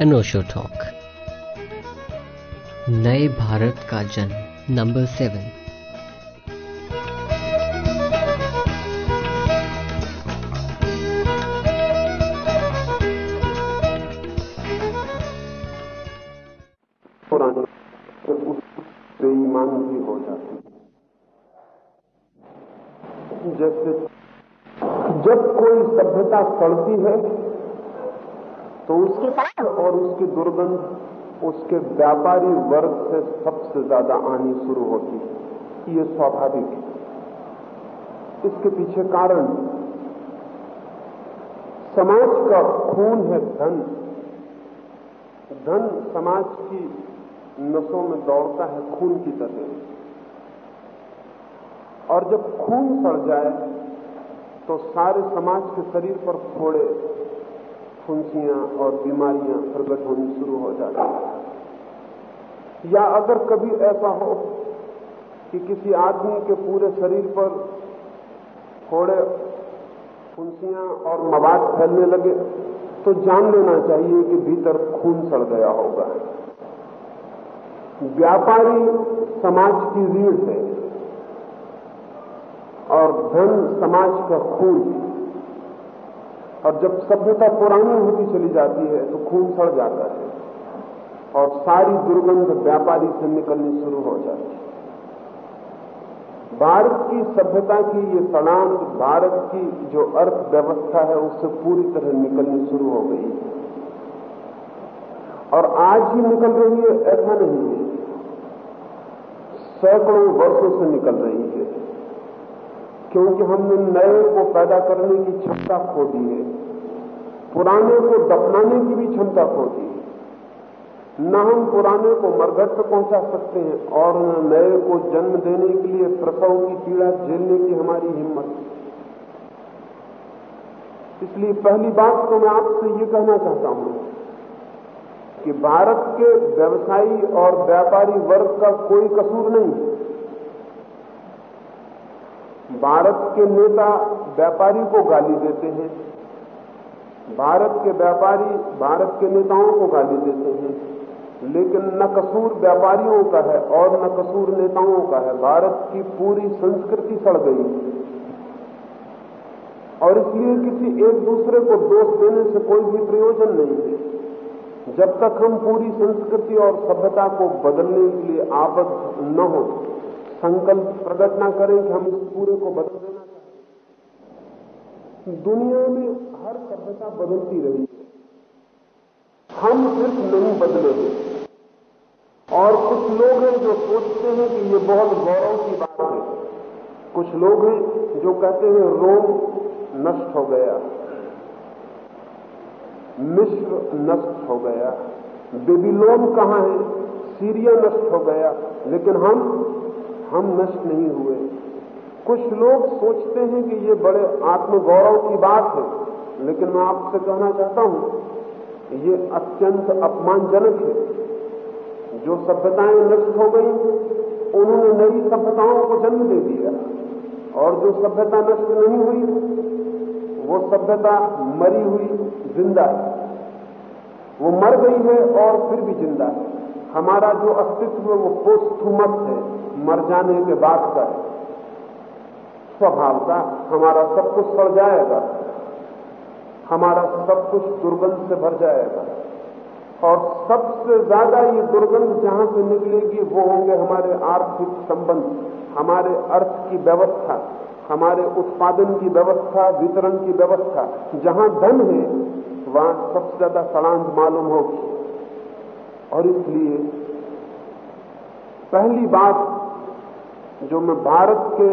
अनोशो talk नए भारत का जन्म नंबर सेवन जब कोई सभ्यता सड़ती है तो उसके सड़क और उसकी दुर्गंध उसके व्यापारी वर्ग से सबसे ज़्यादा आनी शुरू होती है। ये स्वाभाविक है। इसके पीछे कारण, समाज का खून है धन। धन समाज की नसों में दौड़ता है, खून की तरह। और जब खून सड़ जाए तो सारे समाज के शरीर पर फोड़े। फुंसियाँ और बीमारियाँ प्रकट होनी शुरू हो जाती हैं। या अगर कभी ऐसा हो कि किसी आदमी के पूरे शरीर पर थोड़े फुंसियाँ और मवाद फैलने लगे तो जान लेना चाहिए कि भीतर खून सड़ गया होगा। व्यापारी समाज की रीढ़ है और धन समाज का खून और जब सभ्यता पुरानी होती चली जाती है तो खून सड़ जाता है और सारी दुर्गंध व्यापारी से निकलनी शुरू हो जाती है। भारत की सभ्यता की ये सड़ांग भारत की जो अर्थव्यवस्था है, उससे पूरी तरह निकलनी शुरू हो गई है। और आज ही निकल रही है, ऐसा नहीं है। सैकड़ों वर्षों से निकल रही है। क्योंकि हमने नए को पैदा करने की क्षमता खो दी है। पुराने को दफनाने की भी क्षमता खो दी है। न हम पुराने को मरघट पर पहुँचा सकते हैं और नए को जन्म देने के लिए प्रसव की पीड़ा झेलने की हमारी हिम्मत। इसलिए पहली बात तो मैं आपसे ये कहना चाहता हूँ कि भारत के व्यवसायी और व्यापारी वर्ग का कोई कसूर नहीं भारत के नेता व्यापारी को गाली देते हैं। भारत के व्यापारी भारत के नेताओं को गाली देते हैं। लेकिन न कसूर व्यापारियों का है और न कसूर नेताओं का है। भारत की पूरी संस्कृति सड़ गई। और इसलिए किसी एक दूसरे को दोष देने से कोई भी प्रयोजन नहीं है। जब तक हम पूरी संस्कृति और सभ्यता को बदलने के लिए आबद्ध न हो संकल्प प्रकट न करें कि हम इस पूरे को बदल देना चाहते दुनिया में हर सभ्यता बदलती रही है। हम सिर्फ़ नहीं बदले और कुछ लोग हैं जो सोचते हैं कि ये बहुत गौरव की बात है। कुछ लोग हैं जो कहते हैं, रोम नष्ट हो गया। मिस्र नष्ट हो गया। बेबीलोन कहाँ है? सीरिया नष्ट हो गया। लेकिन हम हम नष्ट नहीं हुए। कुछ लोग सोचते हैं कि ये बड़े आत्मगौरव की बात है, लेकिन मैं आपसे कहना चाहता हूँ ये अत्यंत अपमानजनक है। जो सभ्यताएँ नष्ट हो गई, उन्होंने नई सभ्यताओं को जन्म दे दिया। और जो सभ्यता नष्ट नहीं हुई, वो सभ्यता मरी हुई, ज़िंदा है। वो मर गई है और फिर भी ज़िंदा है। हमारा जो अस्तित्व है, वो पोस्थुमत है। मर जाने के बाद का स्वभावता हमारा सब कुछ सड़ जाएगा। हमारा सब कुछ दुर्गंध से भर जाएगा। और सबसे ज़्यादा ये दुर्गंध जहाँ से निकलेगी, वो होंगे हमारे आर्थिक संबंध, हमारे अर्थ की व्यवस्था, हमारे उत्पादन की व्यवस्था, वितरण की व्यवस्था। जहाँ धन है, वहाँ सबसे ज़्यादा सड़ांध मालूम होगी। और इसलिए पहली बात जो मैं भारत के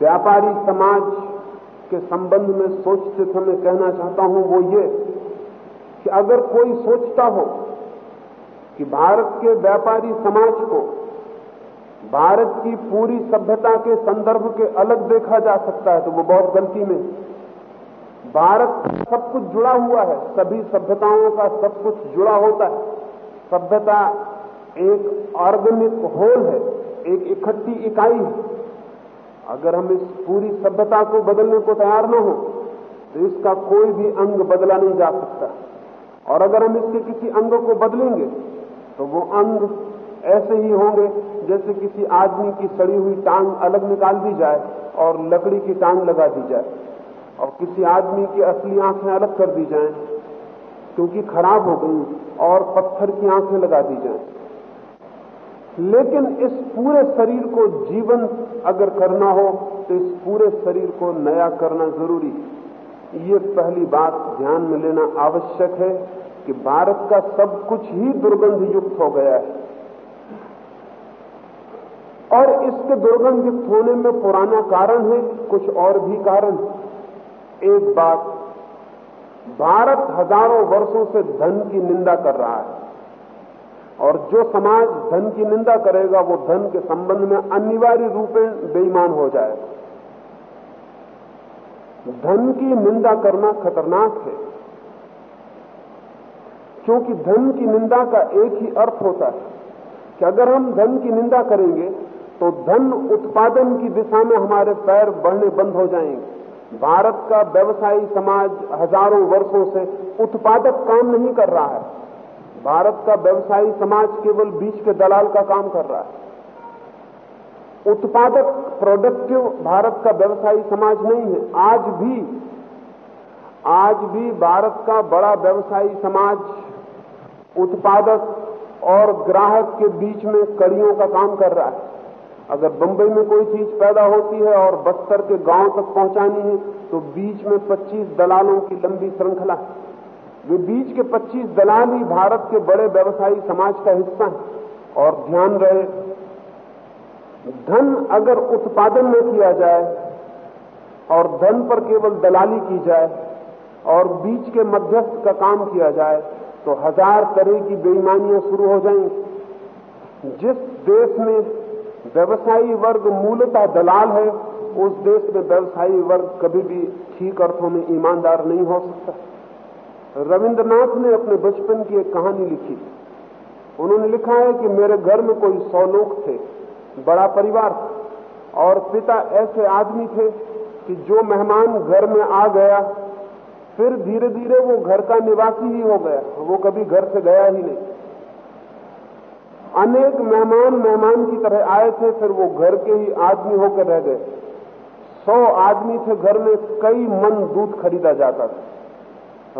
व्यापारी समाज के संबंध में सोचते समय कहना चाहता हूँ वो ये कि अगर कोई सोचता हो कि भारत के व्यापारी समाज को भारत की पूरी सभ्यता के संदर्भ के अलग देखा जा सकता है तो वो बहुत गलती में भारत सब कुछ जुड़ा हुआ है, सभी सभ्यताओं का सब कुछ जुड़ा होता है। सभ्यता एक ऑर्गेनिक होल है। एक इकट्ठी इकाई है। अगर हम इस पूरी सभ्यता को बदलने को तैयार न हो तो इसका कोई भी अंग बदला नहीं जा सकता। और अगर हम इसके किसी अंग को बदलेंगे तो वो अंग ऐसे ही होंगे जैसे किसी आदमी की सड़ी हुई टांग अलग निकाल दी जाए और लकड़ी की टांग लगा दी जाए और किसी आदमी की असली आँखें अलग कर दी जाएँ, क्योंकि खराब हो गई और पत्थर की आँखें लगा दी जाएँ। लेकिन इस पूरे शरीर को जीवन अगर करना हो तो इस पूरे शरीर को नया करना ज़रूरी है। ये पहली बात ध्यान में लेना आवश्यक है कि भारत का सब कुछ ही दुर्गंध युक्त हो गया है। और इसके दुर्गंध युक्त होने में पुराना कारण है, कुछ और भी कारण एक बात, भारत हज़ारों वर्षों से धन की निंदा कर रहा है। और जो समाज धन की निंदा करेगा, वो धन के संबंध में अनिवार्य रूप में बेईमान हो जाएगा धन की निंदा करना खतरनाक है, क्योंकि धन की निंदा का एक ही अर्थ होता है कि अगर हम धन की निंदा करेंगे तो धन उत्पादन की दिशा में हमारे पैर बढ़ने बंद हो जाएँगे। भारत का व्यवसायी समाज हज़ारों वर्षों से उत्पादक काम नहीं कर रहा है। भारत का व्यवसायी समाज केवल बीच के दलाल का काम कर रहा है। उत्पादक प्रोडक्टिव भारत का व्यवसायी समाज नहीं है। आज भी आज भी भारत का बड़ा व्यवसायी समाज उत्पादक और ग्राहक के बीच में कड़ियों का काम कर रहा है। अगर बंबई में कोई चीज़ पैदा होती है और बस्तर के गाँव तक पहुंचानी है तो बीच में 25 दलालों की लंबी श्रृंखला है। वे बीच के 25 दलाल ही भारत के बड़े व्यवसायी समाज का हिस्सा है। और ध्यान रहे, धन अगर उत्पादन में किया जाए और धन पर केवल दलाली की जाए और बीच के मध्यस्थ का काम किया जाए तो हज़ार तरह की बेईमानियाँ शुरू हो जाएँगी। जिस देश में व्यवसायी वर्ग मूलतः दलाल है, उस देश में व्यवसायी वर्ग कभी भी ठीक अर्थों में ईमानदार नहीं हो सकता। रविंद्रनाथ ने अपने बचपन की एक कहानी लिखी। उन्होंने लिखा है कि मेरे घर में कोई सौ लोग थे, बड़ा परिवार और पिता ऐसे आदमी थे कि जो मेहमान घर में आ गया, फिर धीरे धीरे वो घर का निवासी ही हो गया, वो कभी घर से गया ही नहीं। अनेक मेहमान मेहमान की तरह आए थे, फिर वो घर के ही आदमी होकर रह गए। सौ आदमी थे, घर में कई मन दूध खरीदा जाता था।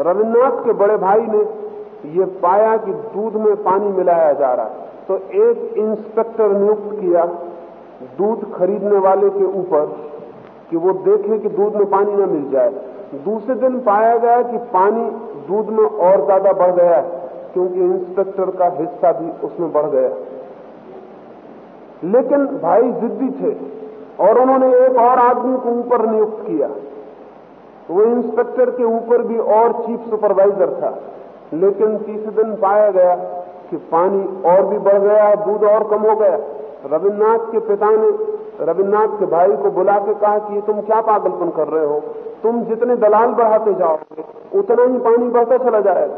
रविन्द्रनाथ के बड़े भाई ने ये पाया कि दूध में पानी मिलाया जा रहा है। तो एक इंस्पेक्टर नियुक्त किया दूध खरीदने वाले के ऊपर कि वो देखे कि दूध में पानी न मिल जाए। दूसरे दिन पाया गया कि पानी दूध में और ज़्यादा बढ़ गया क्योंकि इंस्पेक्टर का हिस्सा भी उसमें बढ़ गया लेकिन भाई जिद्दी थे और उन्होंने एक और आदमी को ऊपर नियुक्त किया। वो इंस्पेक्टर के ऊपर भी और चीफ सुपरवाइजर था। लेकिन तीसरे दिन पाया गया कि पानी और भी बढ़ गया, दूध और कम हो गया। रविन्द्रनाथ के पिता ने रविन्द्रनाथ के भाई को बुला के कहा कि तुम क्या पागलपन कर रहे हो? तुम जितने दलाल बढ़ाते जाओगे, उतना ही पानी बढ़ता चला जाएगा।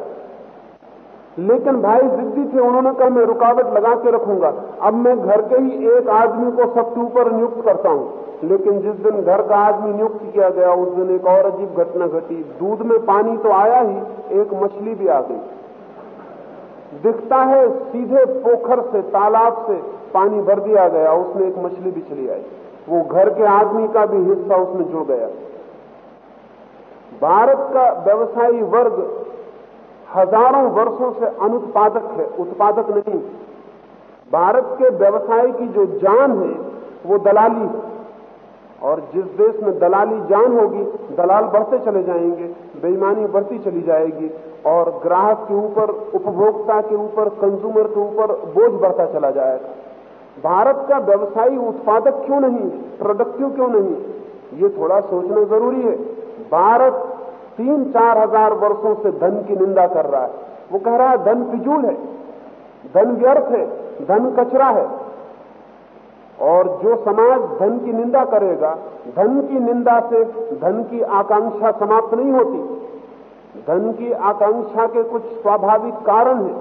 लेकिन भाई जिद्दी थे, उन्होंने कहा, मैं रुकावट लगा के रखूँगा। अब मैं घर के ही एक आदमी को सबके ऊपर नियुक्त करता हूँ। लेकिन जिस दिन घर का आदमी नियुक्त किया गया, उस दिन एक और अजीब घटना घटी। दूध में पानी तो आया ही, एक मछली भी आ गई। दिखता है सीधे पोखर से, तालाब से पानी भर दिया गया, उसमें एक मछली भी चली आई। वो घर के आदमी का भी हिस्सा उसमें जुड़ गया। भारत का व्यवसायी वर्ग हज़ारों वर्षों से अनुत्पादक है, उत्पादक नहीं। भारत के व्यवसाय की जो जान है, वो दलाली है। और जिस देश में दलाली जान होगी, दलाल बढ़ते चले जाएँगे, बेईमानी बढ़ती चली जाएगी, और ग्राहक के ऊपर, उपभोक्ता के ऊपर कंज्यूमर के ऊपर बोझ बढ़ता चला जाएगा। भारत का व्यवसायी उत्पादक क्यों नहीं प्रोडक्टिव क्यों नहीं? ये थोड़ा सोचना ज़रूरी है। भारत तीन चार हज़ार वर्षों से धन की निंदा कर रहा है। वो कह रहा है, धन फिजूल है, धन व्यर्थ है, धन कचरा है और जो समाज धन की निंदा करेगा, धन की निंदा से धन की आकांक्षा समाप्त नहीं होती। धन की आकांक्षा के कुछ स्वाभाविक कारण हैं।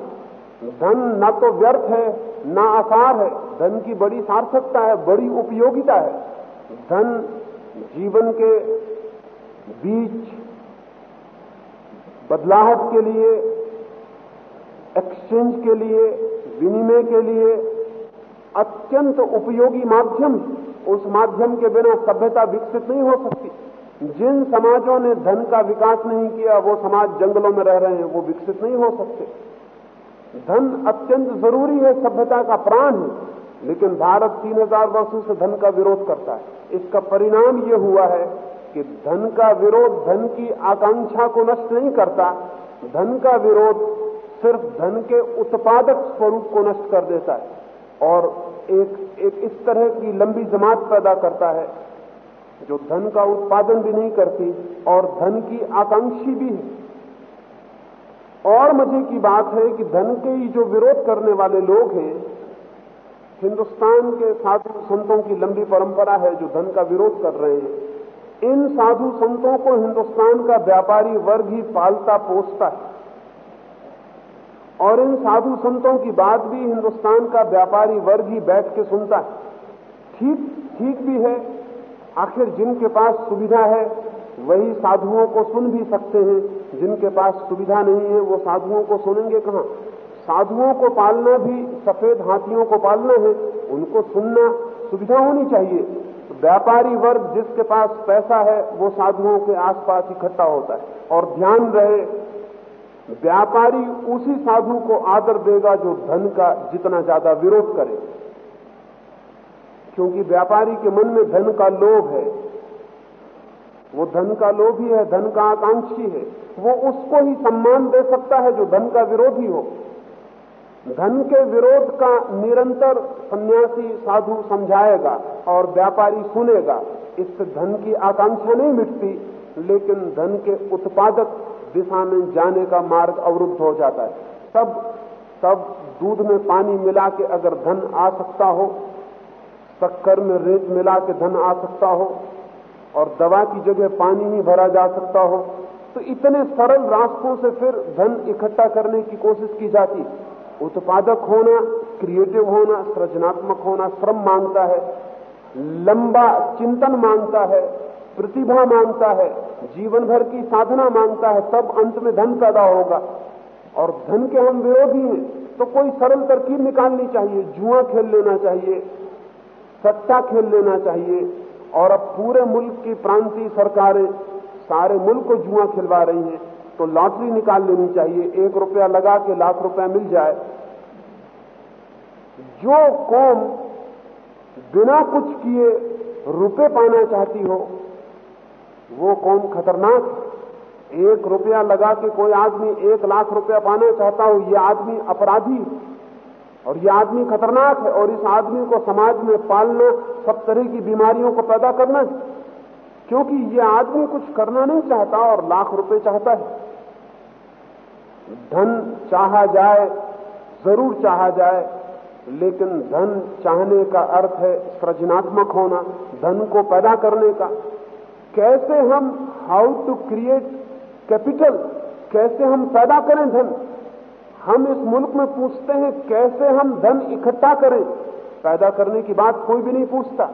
धन न तो व्यर्थ है, न आकार है। धन की बड़ी सार्थकता है, बड़ी उपयोगिता है। धन जीवन के बीच बदलाहट के लिए एक्सचेंज के लिए, विनिमय के लिए अत्यंत उपयोगी माध्यम, उस माध्यम के बिना सभ्यता विकसित नहीं हो सकती। जिन समाजों ने धन का विकास नहीं किया, वो समाज जंगलों में रह रहे हैं, वो विकसित नहीं हो सकते। धन अत्यंत ज़रूरी है, सभ्यता का प्राण है लेकिन भारत तीन हज़ार वर्षों से धन का विरोध करता है। इसका परिणाम ये हुआ है कि धन का विरोध धन की आकांक्षा को नष्ट नहीं करता। धन का विरोध सिर्फ़ धन के उत्पादक स्वरूप को नष्ट कर देता है। और एक एक इस तरह की लंबी जमात पैदा करता है, जो धन का उत्पादन भी नहीं करती और धन की आकांक्षी भी है। और मज़े की बात है कि धन के ही जो विरोध करने वाले लोग हैं, हिंदुस्तान के साधु संतों की लंबी परंपरा है जो धन का विरोध कर रहे हैं। इन साधु संतों को हिंदुस्तान का व्यापारी वर्ग ही पालता पोसता है। और इन साधु संतों की बात भी हिंदुस्तान का व्यापारी वर्ग ही बैठ के सुनता है। ठीक ठीक भी है। आखिर जिनके पास सुविधा है, वही साधुओं को सुन भी सकते हैं। जिनके पास सुविधा नहीं है, वो साधुओं को सुनेंगे कहाँ? साधुओं को पालना भी, सफ़ेद हाथियों को पालना है। उनको सुनना सुविधा होनी चाहिए। व्यापारी वर्ग जिसके पास पैसा है, वो साधुओं के आसपास इकट्ठा होता है। और ध्यान रहे व्यापारी उसी साधु को आदर देगा जो धन का जितना ज़्यादा विरोध करे। क्योंकि व्यापारी के मन में धन का लोभ है। वो धन का लोभी है, धन का आकांक्षी है। वो उसको ही सम्मान दे सकता है जो धन का विरोधी हो। धन के विरोध का निरंतर सन्यासी साधु समझाएगा और व्यापारी सुनेगा। इससे धन की आकांक्षा नहीं मिटती, लेकिन धन के उत्पादक दिशा में जाने का मार्ग अवरुद्ध हो जाता है। तब तब दूध में पानी मिला के अगर धन आ सकता हो, शक्कर में रेत मिला के धन आ सकता हो, और दवा की जगह पानी ही भरा जा सकता हो तो इतने सरल रास्तों से फिर धन इकट्ठा करने की कोशिश की जाती। उत्पादक होना, क्रिएटिव होना, सृजनात्मक होना, श्रम माँगता है, लंबा चिंतन माँगता है प्रतिभा माँगता है, जीवन भर की साधना माँगता है, तब अंत में धन पैदा होगा। और धन के हम विरोधी हैं तो कोई सरल तरकीब निकालनी चाहिए। जुआ खेल लेना चाहिए, सट्टा खेल लेना चाहिए, और अब पूरे मुल्क की प्रांतीय सरकारें सारे मुल्क को जुआ खिलवा रही हैं तो लॉटरी निकाल लेनी चाहिए। एक रुपया लगा के लाख रुपया मिल जाए। जो कौम बिना कुछ किए रुपए पाना चाहती हो वो कौन खतरनाक? एक रुपया लगा के कोई आदमी एक लाख रुपया पाना चाहता हो, ये आदमी अपराधी। और ये आदमी खतरनाक है, और इस आदमी को समाज में पालना, सब तरह की बीमारियों को पैदा करना क्योंकि ये आदमी कुछ करना नहीं चाहता और लाख रुपए चाहता है। धन चाहा जाए, ज़रूर चाहा जाए, लेकिन धन चाहने का अर्थ है सृजनात्मक होना, धन को पैदा करने का। कैसे हम हाउ टू क्रिएट कैपिटल कैसे हम पैदा करें धन? हम इस मुल्क में पूछते हैं, कैसे हम धन इकट्ठा करें? पैदा करने की बात कोई भी नहीं पूछता,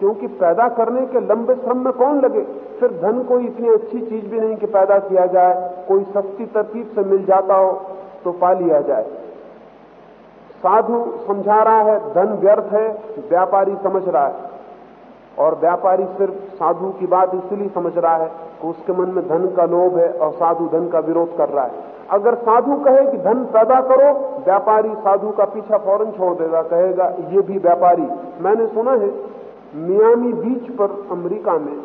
क्योंकि पैदा करने के लंबे श्रम में कौन लगे? फिर धन कोई इतनी अच्छी चीज़ भी नहीं कि पैदा किया जाए, कोई सस्ती तरकीब से मिल जाता हो तो पा लिया जाए। साधु समझा रहा है, धन व्यर्थ है, व्यापारी समझ रहा है। और व्यापारी सिर्फ़ साधु की बात इसलिए समझ रहा है कि उसके मन में धन का लोभ है और साधु धन का विरोध कर रहा है। अगर साधु कहे कि धन पैदा करो, व्यापारी साधु का पीछा फ़ौरन छोड़ देगा, कहेगा, ये भी व्यापारी। मैंने सुना है, मियामी बीच पर अमेरिका में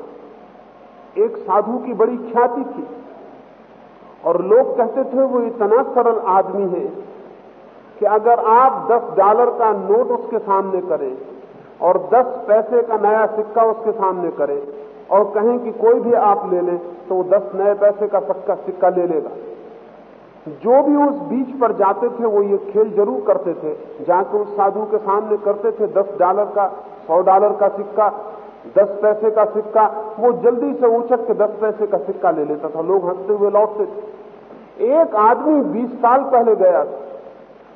एक साधु की बड़ी ख्याति थी और लोग कहते थे, वो इतना सरल आदमी है कि अगर आप 10 डॉलर का नोट उसके सामने करें और 10 पैसे का नया सिक्का उसके सामने करें और कहें कि कोई भी आप ले लें तो वो 10 नए पैसे का सक्का सिक्का ले लेगा। जो भी उस बीच पर जाते थे, वो ये खेल ज़रूर करते थे। जाके उस साधु के सामने करते थे 10 डॉलर का 100 डॉलर का सिक्का 10 पैसे का सिक्का, वो जल्दी से उछक के 10 पैसे का सिक्का ले लेता था। लोग हँसते हुए लौटते थे। एक आदमी 20 साल पहले गया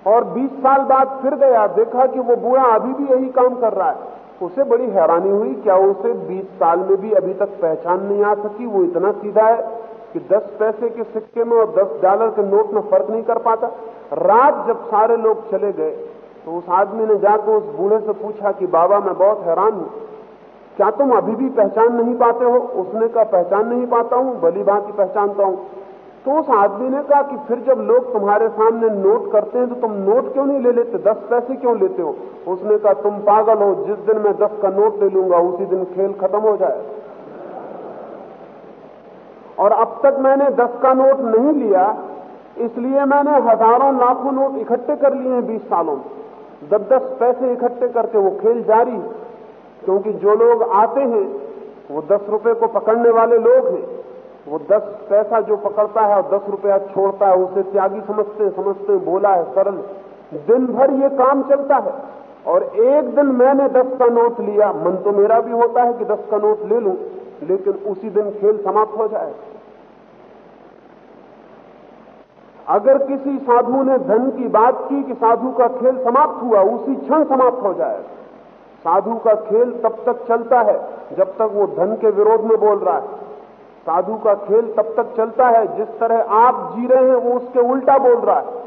और 20 साल बाद फिर गया, देखा कि वो बूढ़ा अभी भी यही काम कर रहा है। उसे बड़ी हैरानी हुई, क्या उसे 20 साल में भी अभी तक पहचान नहीं आ सकी? वो इतना सीधा है कि 10 पैसे के सिक्के में और 10 डॉलर के नोट में फ़र्क नहीं कर पाता। रात जब सारे लोग चले गए तो उस आदमी ने जाकर उस बूढ़े से पूछा कि, बाबा, मैं बहुत हैरान हूँ। क्या तुम अभी भी पहचान नहीं पाते हो? उसने कहा, पहचान नहीं पाता हूँ, भली बात पहचानता हूँ। तो उस आदमी ने कहा कि फिर जब लोग तुम्हारे सामने नोट करते हैं तो तुम नोट क्यों नहीं ले लेते? दस पैसे क्यों लेते हो? उसने कहा, तुम पागल हो, जिस दिन मैं दस का नोट ले लूँगा, उसी दिन खेल खत्म हो जाए। और अब तक मैंने दस का नोट नहीं लिया, इसलिए मैंने हज़ारों लाखों नोट इकट्ठे कर लिए हैं बीस सालों में। दस दस पैसे इकट्ठे करके वो खेल जारी, क्योंकि जो लोग आते हैं, वो दस रुपए को पकड़ने वाले लोग हैं। वो दस पैसा जो पकड़ता है और दस रुपया छोड़ता है, उसे त्यागी समझते हैं समझते हैं बोला है, सरल, दिन भर ये काम चलता है और एक दिन मैंने दस का नोट लिया। मन तो मेरा भी होता है कि दस का नोट ले लूँ, लेकिन उसी दिन खेल समाप्त हो जाए। अगर किसी साधु ने धन की बात की कि साधु का खेल समाप्त हुआ, उसी क्षण समाप्त हो जाए। साधु का खेल तब तक चलता है जब तक वो धन के विरोध में बोल रहा है। साधु का खेल तब तक चलता है, जिस तरह आप जी रहे हैं, वो उसके उल्टा बोल रहा है।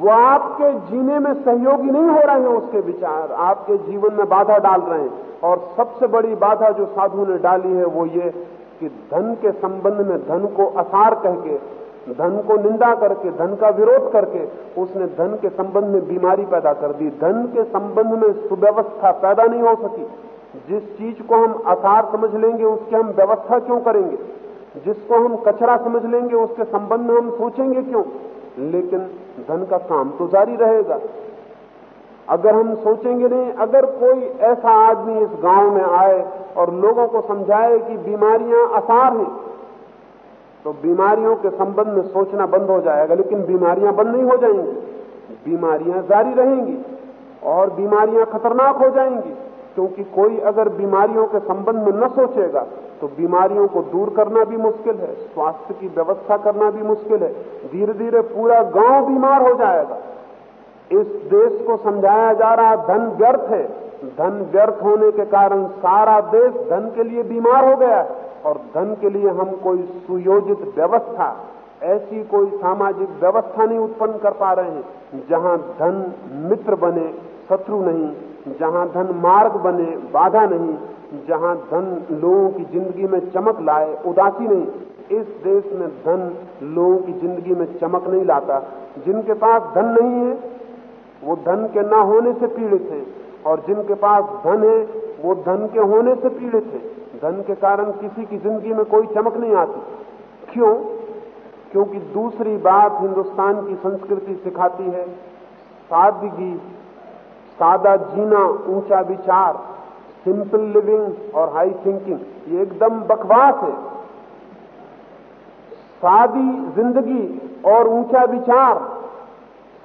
वो आपके जीने में सहयोगी नहीं हो रहे हैं उसके विचार। आपके जीवन में बाधा डाल रहे हैं। और सबसे बड़ी बाधा जो साधु ने डाली है, वो ये कि धन के संबंध में धन को असार कह के धन को निंदा करके, धन का विरोध करके, उसने धन के संबंध में बीमारी पैदा कर दी। धन के संबंध में सुव्यवस्था पैदा नहीं हो सकी। जिस चीज़ को हम आसार समझ लेंगे, उसकी हम व्यवस्था क्यों करेंगे? जिसको हम कचरा समझ लेंगे, उसके संबंध में हम सोचेंगे क्यों? लेकिन धन का काम तो जारी रहेगा। अगर हम सोचेंगे नहीं, अगर कोई ऐसा आदमी इस गाँव में आए और लोगों को समझाए कि बीमारियाँ आसार हैं तो बीमारियों के संबंध में सोचना बंद हो जाएगा, लेकिन बीमारियाँ बंद नहीं हो जाएँगी। बीमारियाँ जारी रहेंगी और बीमारियाँ खतरनाक हो जाएँगी। क्योंकि कोई अगर बीमारियों के संबंध में न सोचेगा तो बीमारियों को दूर करना भी मुश्किल है, स्वास्थ्य की व्यवस्था करना भी मुश्किल है धीरे धीरे पूरा गाँव बीमार हो जाएगा। इस देश को समझाया जा रहा धन व्यर्थ है। धन व्यर्थ होने के कारण सारा देश धन के लिए बीमार हो गया और धन के लिए हम कोई सुयोजित व्यवस्था, ऐसी कोई सामाजिक व्यवस्था नहीं उत्पन्न कर पा रहे हैं, जहाँ धन मित्र बने, शत्रु नहीं। जहाँ धन मार्ग बने, बाधा नहीं। जहाँ धन लोगों की ज़िंदगी में चमक लाए, उदासी नहीं। इस देश में धन लोगों की ज़िंदगी में चमक नहीं लाता। जिनके पास धन नहीं है, वो धन के ना होने से पीड़ित है। और जिनके पास धन है, वो धन के होने से पीड़ित है। धन के कारण किसी की ज़िंदगी में कोई चमक नहीं आती। क्यों? क्योंकि दूसरी बात हिंदुस्तान की संस्कृति सिखाती है सादगी सादा जीना, ऊँचा विचार सिंपल लिविंग और हाई थिंकिंग ये एकदम बकवास है। सादी ज़िंदगी और ऊँचा विचार,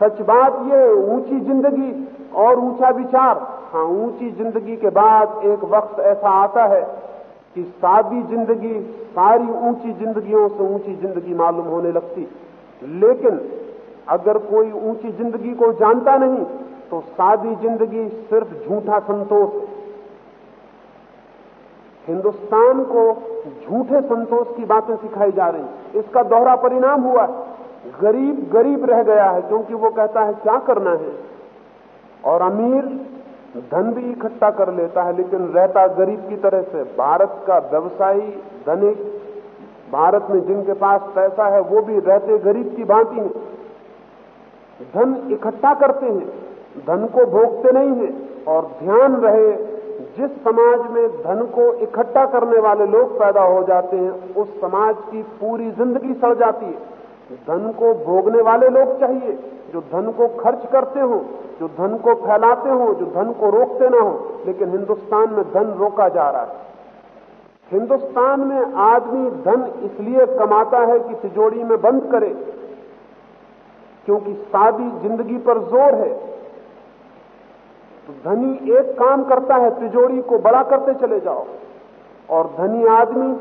सच बात ये, ऊँची ज़िंदगी और ऊँचा विचार। हाँ ऊँची ज़िंदगी के बाद एक वक्त ऐसा आता है कि सादी ज़िंदगी, सारी ऊँची जिंदगियों से ऊँची ज़िंदगी मालूम होने लगती। लेकिन अगर कोई ऊँची ज़िंदगी को जानता नहीं तो सादी ज़िंदगी सिर्फ़ झूठा संतोष हिंदुस्तान को झूठे संतोष की बातें सिखाई जा रही इसका दोहरा परिणाम हुआ गरीब गरीब रह गया है, क्योंकि वो कहता है, क्या करना है? और अमीर धन भी इकट्ठा कर लेता है, लेकिन रहता गरीब की तरह से। भारत का व्यवसायी, धनिक, भारत में जिनके पास पैसा है, वो भी रहते गरीब की भांति धन इकट्ठा करते हैं। धन को भोगते नहीं हैं और ध्यान रहे, जिस समाज में धन को इकट्ठा करने वाले लोग पैदा हो जाते हैं, उस समाज की पूरी ज़िंदगी सड़ जाती है। धन को भोगने वाले लोग चाहिए, जो धन को खर्च करते हो, जो धन को फैलाते हो, जो धन को रोकते ना हो, लेकिन हिंदुस्तान में धन रोका जा रहा है। हिंदुस्तान में आदमी धन इसलिए कमाता है कि तिजोड़ी में बंद करे, क्योंकि सादी ज़िंदगी पर ज़ोर है। धनी एक काम करता है, तिजोरी को बड़ा करते चले जाओ। और धनी आदमी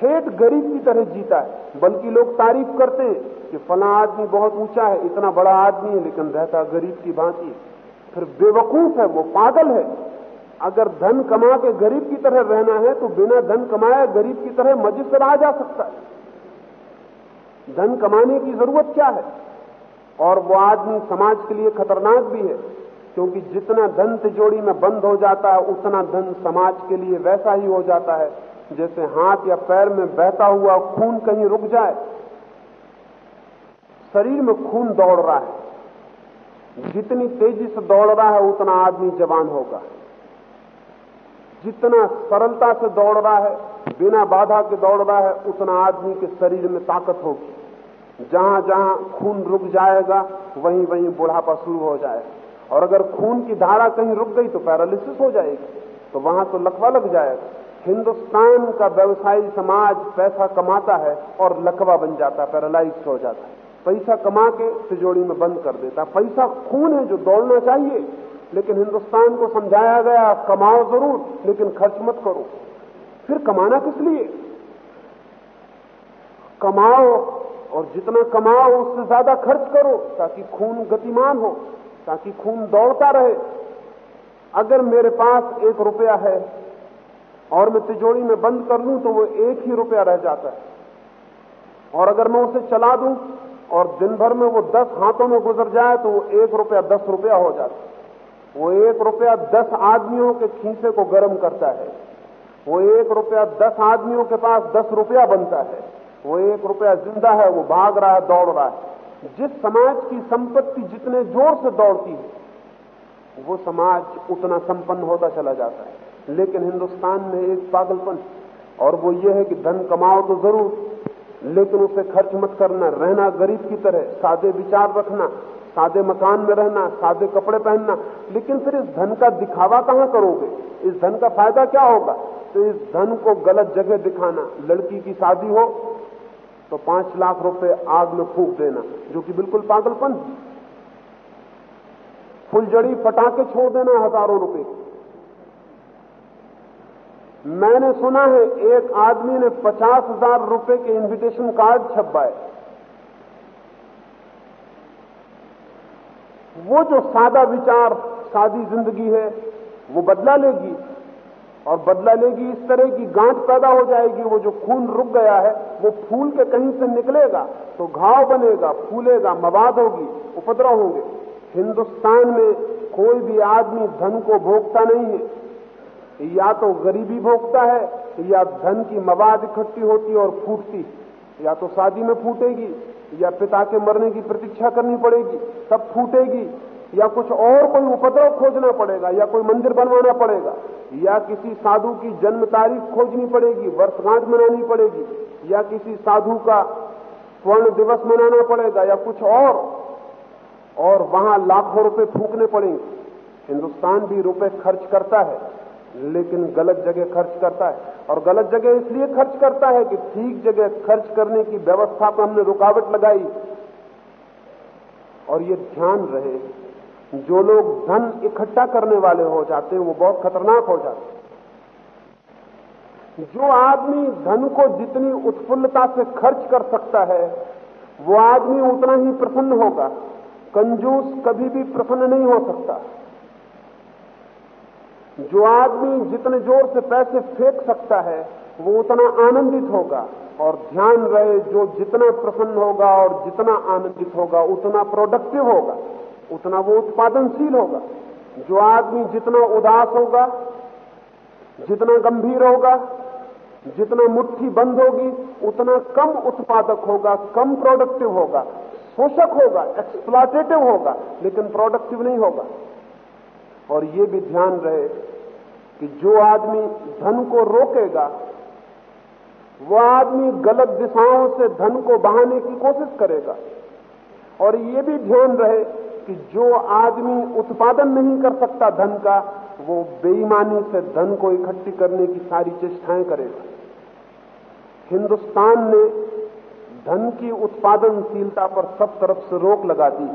ठेठ गरीब की तरह जीता है, बल्कि लोग तारीफ़ करते हैं कि फला आदमी बहुत ऊँचा है, इतना बड़ा आदमी है, लेकिन रहता गरीब की भांति फिर बेवकूफ़ है, वो पागल है। अगर धन कमा के गरीब की तरह रहना है तो बिना धन कमाए गरीब की तरह मस्जिद से रहा जा सकता है। धन कमाने की ज़रूरत क्या है? और वो आदमी समाज के लिए खतरनाक भी है। क्योंकि जितना धन तिजोड़ी में बंद हो जाता है, उतना धन समाज के लिए वैसा ही हो जाता है, जैसे हाथ या पैर में बहता हुआ खून कहीं रुक जाए। शरीर में खून दौड़ रहा है। जितनी तेज़ी से दौड़ रहा है, उतना आदमी जवान होगा। जितना सरलता से दौड़ रहा है, बिना बाधा के दौड़ रहा है, उतना आदमी के शरीर में ताकत होगी। जहाँ जहाँ खून रुक जाएगा, वहीं वहीं बुढ़ापा शुरू हो जाएगा। और अगर खून की धारा कहीं रुक गई तो पैरालिसिस हो जाएगी। तो वहाँ तो लकवा लग जाएगा। हिंदुस्तान का व्यवसायी समाज पैसा कमाता है और लकवा बन जाता है पैरालाइज हो जाता है। पैसा कमा के तिजोड़ी में बंद कर देता पैसा खून है जो दौड़ना चाहिए, लेकिन हिंदुस्तान को समझाया गया, कमाओ ज़रूर, लेकिन खर्च मत करो। फिर कमाना किस लिए? कमाओ, और जितना कमाओ, उससे ज़्यादा खर्च करो, ताकि खून गतिमान हो। ताकि खून दौड़ता रहे। अगर मेरे पास एक रुपया है और मैं तिजोरी में बंद कर लूँ तो वो एक ही रुपया रह जाता है। और अगर मैं उसे चला दूँ और दिन भर में वो दस हाथों में गुजर जाए तो वो एक रुपया दस रुपया हो जाता है। वो एक रुपया दस आदमियों के खीसे को गर्म करता है। वो एक रुपया दस आदमियों के पास दस रुपया बनता है। वो एक रुपया ज़िंदा है, वो भाग रहा है, दौड़ रहा है। जिस समाज की संपत्ति जितने ज़ोर से दौड़ती है, वो समाज उतना संपन्न होता चला जाता है। लेकिन हिंदुस्तान में एक पागलपन, और वो ये है कि धन कमाओ तो ज़रूर, लेकिन उसे खर्च मत करना, रहना गरीब की तरह, सादे विचार रखना, सादे मकान में रहना, सादे कपड़े पहनना। लेकिन फिर इस धन का दिखावा कहाँ करोगे? इस धन का फ़ायदा क्या होगा? तो इस धन को गलत जगह दिखाना, लड़की की शादी हो तो पाँच लाख रुपए आग में फूक देना, जो कि बिल्कुल पागलपन फुलझड़ी पटाखे छोड़ देना हज़ारों रुपए। मैंने सुना है, एक आदमी ने पचास हज़ार रुपए के इनविटेशन कार्ड छपवाए। वो जो सादा विचार, सादी ज़िंदगी है, वो बदला लेगी। और बदला लेगी, इस तरह की गांठ पैदा हो जाएगी, वो जो खून रुक गया है, वो फूल के कहीं से निकलेगा तो घाव बनेगा, फूलेगा, मवाद होगी, उपद्रव होंगे। हिंदुस्तान में कोई भी आदमी धन को भोगता नहीं है। या तो गरीबी भोगता है, या धन की मवाद इकट्ठी होती और फूटती या तो शादी में फूटेगी, या पिता के मरने की प्रतीक्षा करनी पड़ेगी, तब फूटेगी। या कुछ और कोई उपद्रव खोजना पड़ेगा, या कोई मंदिर बनवाना पड़ेगा, या किसी साधु की जन्म तारीख खोजनी पड़ेगी वर्षगांठ मनानी पड़ेगी, या किसी साधु का स्वर्ण दिवस मनाना पड़ेगा, या कुछ और और वहाँ लाखों रुपए फूकने पड़ेंगे। हिंदुस्तान भी रुपए खर्च करता है, लेकिन गलत जगह खर्च करता है, और गलत जगह इसलिए खर्च करता है कि ठीक जगह खर्च करने की व्यवस्था पर हमने रुकावट लगाई, और ये ध्यान रहे जो लोग धन इकट्ठा करने वाले हो जाते हैं, वो बहुत खतरनाक हो जाते हैं। जो आदमी धन को जितनी उत्फुल्लता से खर्च कर सकता है, वो आदमी उतना ही प्रसन्न होगा। कंजूस कभी भी प्रसन्न नहीं हो सकता। जो आदमी जितने ज़ोर से पैसे फेंक सकता है, वो उतना आनंदित होगा। और ध्यान रहे, जो जितना प्रसन्न होगा और जितना आनंदित होगा, उतना प्रोडक्टिव होगा। उतना वो उत्पादनशील होगा। जो आदमी जितना उदास होगा, जितना गंभीर होगा, जितना मुट्ठी बंद होगी, उतना कम उत्पादक होगा, कम प्रोडक्टिव होगा। शोषक होगा एक्सप्लाटेटिव होगा, लेकिन प्रोडक्टिव नहीं होगा। और ये भी ध्यान रहे कि जो आदमी धन को रोकेगा, वो आदमी गलत दिशाओं से धन को बहाने की कोशिश करेगा। और ये भी ध्यान रहे कि जो आदमी उत्पादन नहीं कर सकता धन का, वो बेईमानी से धन को इकट्ठी करने की सारी चेष्टाएँ करेगा। हिंदुस्तान ने धन की उत्पादनशीलता पर सब तरफ़ से रोक लगा दी।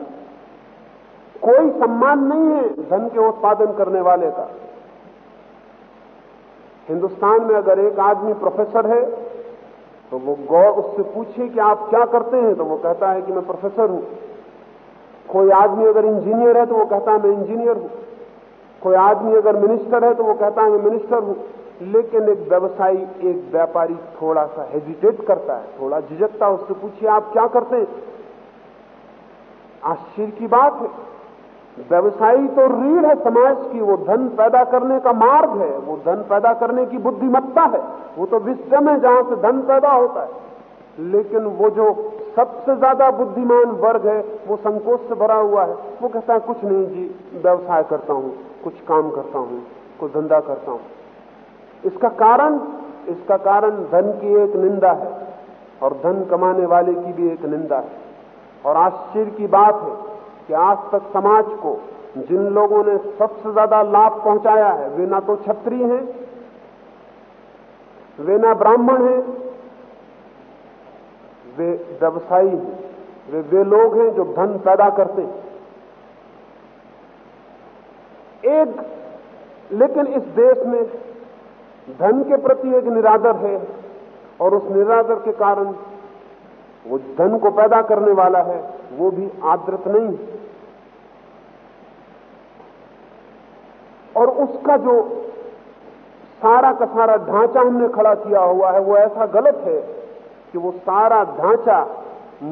कोई सम्मान नहीं है धन के उत्पादन करने वाले का। हिंदुस्तान में अगर एक आदमी प्रोफेसर है तो वो गौर उससे पूछिए कि आप क्या करते हैं तो वो कहता है कि मैं प्रोफेसर हूँ। कोई आदमी अगर इंजीनियर है तो वो कहता है, मैं इंजीनियर हूँ। कोई आदमी अगर मिनिस्टर है तो वो कहता है, मैं मिनिस्टर हूँ। लेकिन एक व्यवसायी, एक व्यापारी थोड़ा सा हेजिटेट करता है, थोड़ा झिझकता उससे पूछिए, आप क्या करते हैं? आश्चर्य की बात है। व्यवसायी तो रीढ़ है समाज की, वो धन पैदा करने का मार्ग है, वो धन पैदा करने की बुद्धिमत्ता है, वो तो विश्वम है जहाँ से धन पैदा होता है। लेकिन वो जो सबसे ज़्यादा बुद्धिमान वर्ग है, वो संकोच से भरा हुआ है। वो कहता है, कुछ नहीं जी, व्यवसाय करता हूँ, कुछ काम करता हूँ, कुछ धंधा करता हूँ। इसका कारण इसका कारण धन की एक निंदा है, और धन कमाने वाले की भी एक निंदा है। और आश्चर्य की बात है कि आज तक समाज को जिन लोगों ने सबसे ज़्यादा लाभ पहुँचाया है, वे ना तो क्षत्रिय हैं, वे ना ब्राह्मण हैं वे व्यवसायी हैं। वे वे लोग हैं जो धन पैदा करते हैं। एक, लेकिन इस देश में धन के प्रति एक निरादर है और उस निरादर के कारण वो धन को पैदा करने वाला है, वो भी आदृत नहीं और उसका जो सारा का सारा ढांचा हमने खड़ा किया हुआ है, वो ऐसा गलत है कि वो सारा ढांचा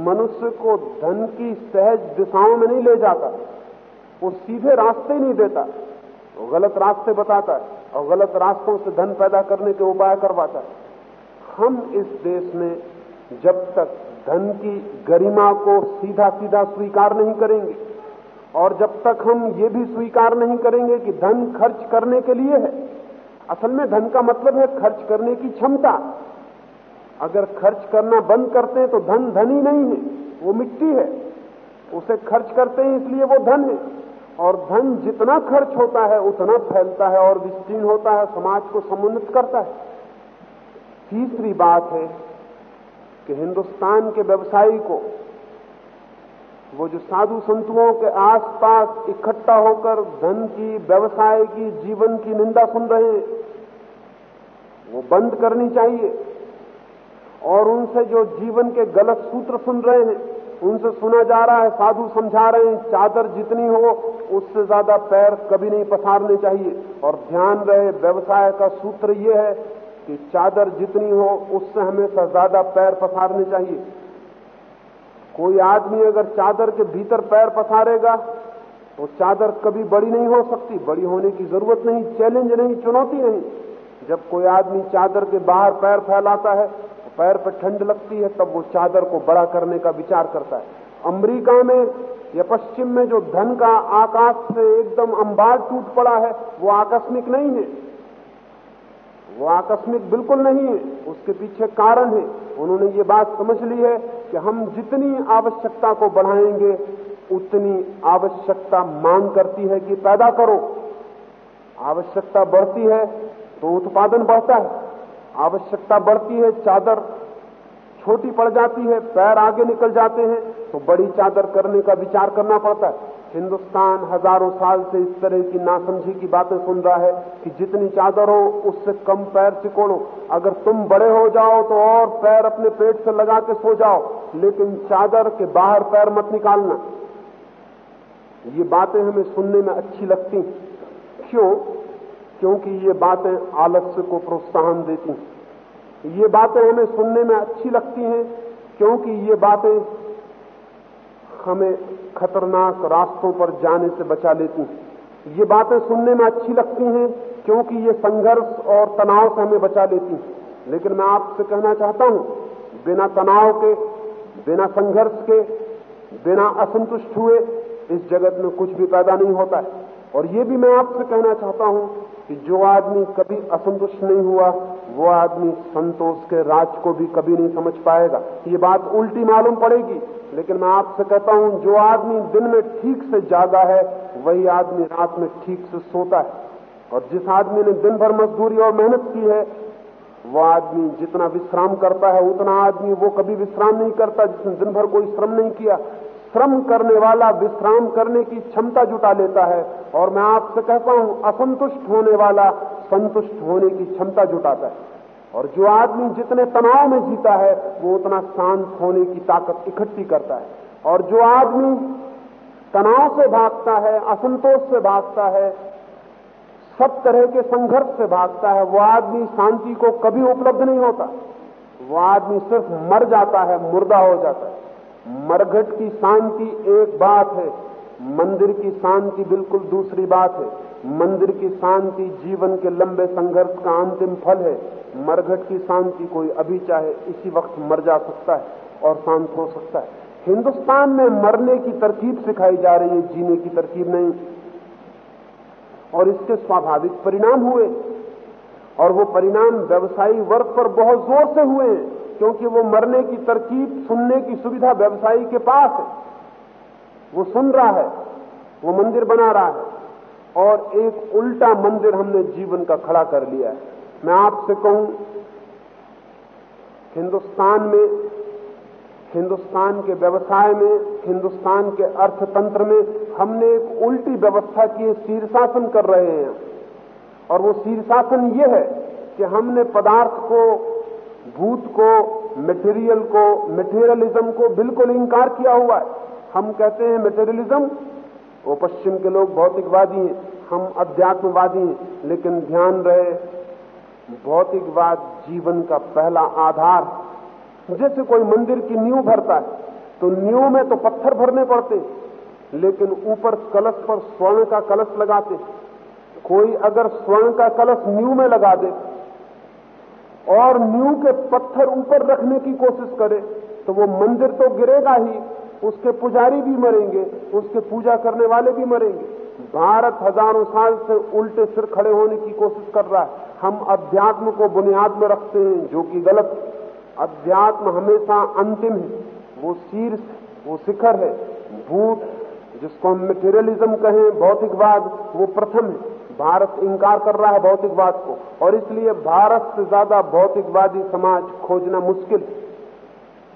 मनुष्य को धन की सहज दिशाओं में नहीं ले जाता। वो सीधे रास्ते नहीं देता। वो गलत रास्ते बताता है और गलत रास्तों से धन पैदा करने के उपाय करवाता है। हम इस देश में जब तक धन की गरिमा को सीधा सीधा स्वीकार नहीं करेंगे और जब तक हम ये भी स्वीकार नहीं करेंगे कि धन खर्च करने के लिए है, असल में धन का मतलब है खर्च करने की क्षमता। अगर खर्च करना बंद करते हैं तो धन धन ही नहीं है, वो मिट्टी है। उसे खर्च करते हैं इसलिए वो धन है। और धन जितना खर्च होता है, उतना फैलता है और विस्तीर्ण होता है, समाज को समुन्नत करता है। तीसरी बात है कि हिंदुस्तान के व्यवसायी को, वो जो साधु संतुओं के आसपास इकट्ठा होकर धन की, व्यवसाय की, जीवन की निंदा सुन रहे हैं, वो बंद करनी चाहिए। और उनसे जो जीवन के गलत सूत्र सुन रहे हैं, उनसे सुना जा रहा है, साधु समझा रहे हैं, चादर जितनी हो, उससे ज़्यादा पैर कभी नहीं पसारने चाहिए। और ध्यान रहे, व्यवसाय का सूत्र यह है कि चादर जितनी हो, उससे हमेशा ज़्यादा पैर पसारने चाहिए। कोई आदमी अगर चादर के भीतर पैर पसारेगा तो चादर कभी बड़ी नहीं हो सकती, बड़ी होने की ज़रूरत नहीं, चैलेंज नहीं, चुनौती नहीं। जब कोई आदमी चादर के बाहर पैर फैलाता है पैर पर ठंड लगती है, तब वो चादर को बड़ा करने का विचार करता है। अमेरिका में या पश्चिम में जो धन का आकाश से एकदम अंबार टूट पड़ा है, वो आकस्मिक नहीं है। वो आकस्मिक बिल्कुल नहीं है, उसके पीछे कारण है। उन्होंने ये बात समझ ली है कि हम जितनी आवश्यकता को बढ़ाएँगे, उतनी आवश्यकता मांग करती है कि पैदा करो। आवश्यकता बढ़ती है तो उत्पादन बढ़ता है। आवश्यकता बढ़ती है, चादर छोटी पड़ जाती है, पैर आगे निकल जाते हैं तो बड़ी चादर करने का विचार करना पड़ता है। हिंदुस्तान हज़ारों साल से इस तरह की नासमझी की बातें सुन रहा है कि जितनी चादर हो उससे कम पैर सिकोड़ो अगर तुम बड़े हो जाओ तो और पैर अपने पेट से लगा के सो जाओ, लेकिन चादर के बाहर पैर मत निकालना। ये बातें हमें सुनने में अच्छी लगती क्यों? क्योंकि ये बातें आलस्य को प्रोत्साहन देती हैं। ये बातें हमें सुनने में अच्छी लगती हैं, क्योंकि ये बातें हमें खतरनाक रास्तों पर जाने से बचा लेती हैं। ये बातें सुनने में अच्छी लगती हैं, क्योंकि ये संघर्ष और तनाव से हमें बचा लेती हैं। लेकिन मैं आपसे कहना चाहता हूँ, बिना तनाव के, बिना संघर्ष के, बिना असंतुष्ट हुए, इस जगत में कुछ भी पैदा नहीं होता है। और ये भी मैं आपसे कहना चाहता हूँ कि जो आदमी कभी असंतुष्ट नहीं हुआ, वो आदमी संतोष के राज को भी कभी नहीं समझ पाएगा। ये बात उल्टी मालूम पड़ेगी, लेकिन मैं आपसे कहता हूँ, जो आदमी दिन में ठीक से जागा है, वही आदमी रात में ठीक से सोता है। और जिस आदमी ने दिन भर मजदूरी और मेहनत की है, वो आदमी जितना विश्राम करता है, उतना आदमी वो कभी विश्राम नहीं करता जिसने दिन भर कोई श्रम नहीं किया। श्रम करने वाला, विश्राम करने की क्षमता जुटा लेता है। और मैं आपसे कहता हूँ, असंतुष्ट होने वाला, संतुष्ट होने की क्षमता जुटाता है। और जो आदमी जितने तनाव में जीता है, वो उतना शांत होने की ताकत इकट्ठी करता है। और जो आदमी तनाव से भागता है, असंतोष से भागता है, सब तरह के संघर्ष से भागता है, वो आदमी शांति को कभी उपलब्ध नहीं होता। वो आदमी सिर्फ़ मर जाता है, मुर्दा हो जाता है। मरघट की शांति एक बात है, मंदिर की शांति बिल्कुल दूसरी बात है। मंदिर की शांति जीवन के लंबे संघर्ष का अंतिम फल है। मरघट की शांति कोई अभी चाहे इसी वक्त मर जा सकता है और शांत हो सकता है। हिंदुस्तान में मरने की तरकीब सिखाई जा रही है, जीने की तरकीब नहीं। और इसके स्वाभाविक परिणाम हुए। और वो परिणाम व्यवसायी वर्ग पर बहुत ज़ोर से हुए हैं। क्योंकि वो मरने की तरकीब, सुनने की सुविधा व्यवसायी के पास है। वो सुन रहा है, वो मंदिर बना रहा है, और एक उल्टा मंदिर हमने जीवन का खड़ा कर लिया है। मैं आपसे कहूँ, हिंदुस्तान में, हिंदुस्तान के व्यवसाय में, हिंदुस्तान के अर्थतंत्र में हमने एक उल्टी व्यवस्था की शीर्षासन कर रहे हैं। और वो शीर्षासन ये है कि हमने पदार्थ को भूत को मटेरियल को मटेरियलिज्म को बिल्कुल इंकार किया हुआ है। हम कहते हैं मटेरियलिज्म वो पश्चिम के लोग भौतिकवादी हैं, हम अध्यात्मवादी हैं, लेकिन ध्यान रहे, भौतिकवाद जीवन का पहला आधार। जैसे कोई मंदिर की नींव भरता है तो नींव में तो पत्थर भरने पड़ते लेकिन ऊपर कलश पर स्वर्ण का कलश लगाते कोई अगर स्वर्ण का कलश नींव में लगा दे और नींव के पत्थर ऊपर रखने की कोशिश करे तो वो मंदिर तो गिरेगा ही, उसके पुजारी भी मरेंगे, उसके पूजा करने वाले भी मरेंगे। भारत हज़ारों साल से उल्टे सिर खड़े होने की कोशिश कर रहा है। हम अध्यात्म को बुनियाद में रखते हैं, जो कि गलत। अध्यात्म हमेशा अंतिम है। वो शीर्ष वो शिखर है। भूत, जिसको हम मेटेरियलिज्म कहें, भौतिकवाद, वो प्रथम है। भारत इंकार कर रहा है भौतिकवाद को, और इसलिए भारत से ज़्यादा भौतिकवादी समाज खोजना मुश्किल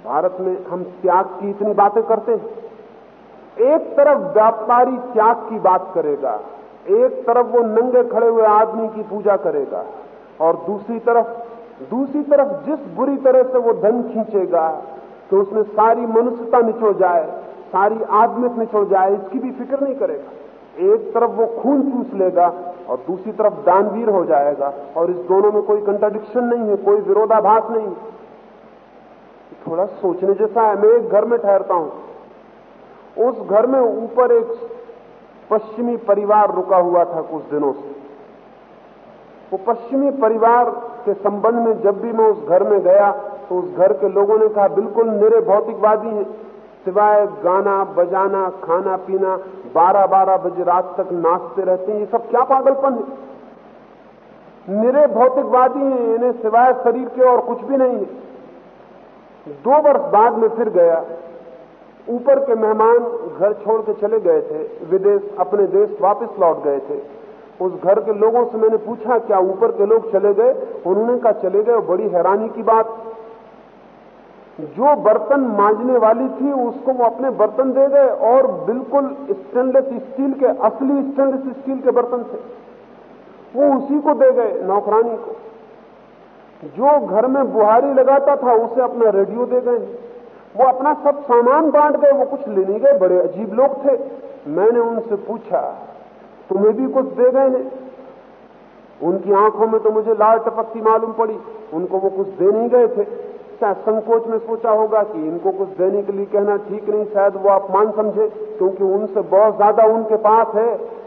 भारत में हम त्याग की इतनी बातें करते हैं। एक तरफ़ व्यापारी त्याग की बात करेगा, एक तरफ़ वो नंगे खड़े हुए आदमी की पूजा करेगा, और दूसरी तरफ़ दूसरी तरफ़ जिस बुरी तरह से वो धन खींचेगा तो उसमें सारी मनुष्यता निचोड़ जाए, सारी आदमियत निचोड़ जाए, इसकी भी फ़िक्र नहीं करेगा। एक तरफ़ वो खून चूस लेगा और दूसरी तरफ़ दानवीर हो जाएगा और इस दोनों में कोई कंट्राडिक्शन नहीं है, कोई विरोधाभास नहीं थोड़ा सोचने जैसा है, मैं एक घर में ठहरता हूँ। उस घर में ऊपर एक पश्चिमी परिवार रुका हुआ था कुछ दिनों से। वो पश्चिमी परिवार के संबंध में जब भी मैं उस घर में गया तो उस घर के लोगों ने कहा, बिल्कुल मेरे भौतिकवादी हैं। सिवाय गाना, बजाना, खाना, पीना, बारह बारह बजे रात तक नाचते रहते हैं। ये सब क्या पागलपन है? मेरे भौतिकवादी हैं, इन्हें सिवाय शरीर के और कुछ भी नहीं है। दो वर्ष बाद में फिर गया। ऊपर के मेहमान घर छोड़ के चले गए थे। विदेश, अपने देश वापस लौट गए थे। उस घर के लोगों से मैंने पूछा, क्या ऊपर के लोग चले गए? उन्होंने कहा, चले गए बड़ी हैरानी की बात। जो बर्तन मांजने वाली थी, उसको वो अपने बर्तन दे गए और बिल्कुल स्टेनलेस स्टील के, असली स्टेनलेस स्टील के बर्तन थे। वो उसी को दे गए, नौकरानी को। जो घर में बुहारी लगाता था, उसे अपना रेडियो दे गए। वो अपना सब सामान बांट गए, वो कुछ ले नहीं गए, बड़े अजीब लोग थे। मैंने उनसे पूछा, तुम्हें भी कुछ दे गए हैं उनकी आँखों में तो मुझे लाल टपकती मालूम पड़ी, उनको वो कुछ दे नहीं गए थे। शायद संकोच में सोचा होगा कि इनको कुछ देने के लिए कहना ठीक नहीं, शायद वो अपमान समझे, क्योंकि उनसे बहुत ज़्यादा उनके पास है।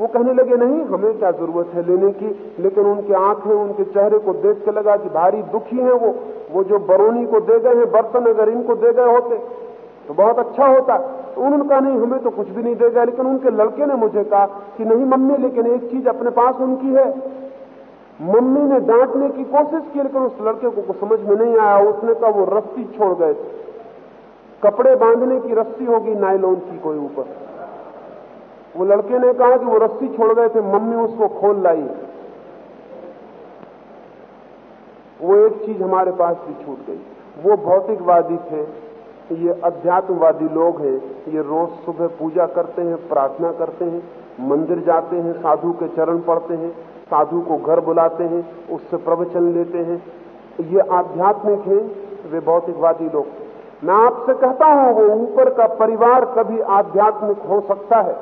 वो कहने लगे, नहीं, हमें क्या ज़रूरत है लेने की? लेकिन उनकी आँखें, उनके चेहरे को देख के लगा कि भारी दुखी है वो। वो जो बरौनी को दे गए हैं, बर्तन अगर इनको दे गए होते तो बहुत अच्छा होता। तो उन्होंने कहा नहीं, हमें तो कुछ भी नहीं देगा लेकिन उनके लड़के ने मुझे कहा कि, नहीं, मम्मी, लेकिन एक चीज़ अपने पास उनकी है। मम्मी ने डांटने की कोशिश की, लेकिन उस लड़के को कुछ समझ में नहीं आया। उसने कहा, वो रस्सी छोड़ गए कपड़े बांधने की रस्सी होगी नायलॉन की कोई ऊपर। वो लड़के ने कहा कि वो रस्सी छोड़ गए थे। मम्मी उसको खोल लाई। वो एक चीज़ हमारे पास भी छूट गई। वो भौतिकवादी थे। ये अध्यात्मवादी लोग हैं। ये रोज सुबह पूजा करते हैं, प्रार्थना करते हैं, मंदिर जाते हैं, साधु के चरण पढ़ते हैं। साधु को घर बुलाते हैं, उससे प्रवचन लेते हैं। ये आध्यात्मिक है, वे भौतिकवादी लोग। मैं आपसे कहता हूँ, वो ऊपर का परिवार कभी आध्यात्मिक हो सकता है,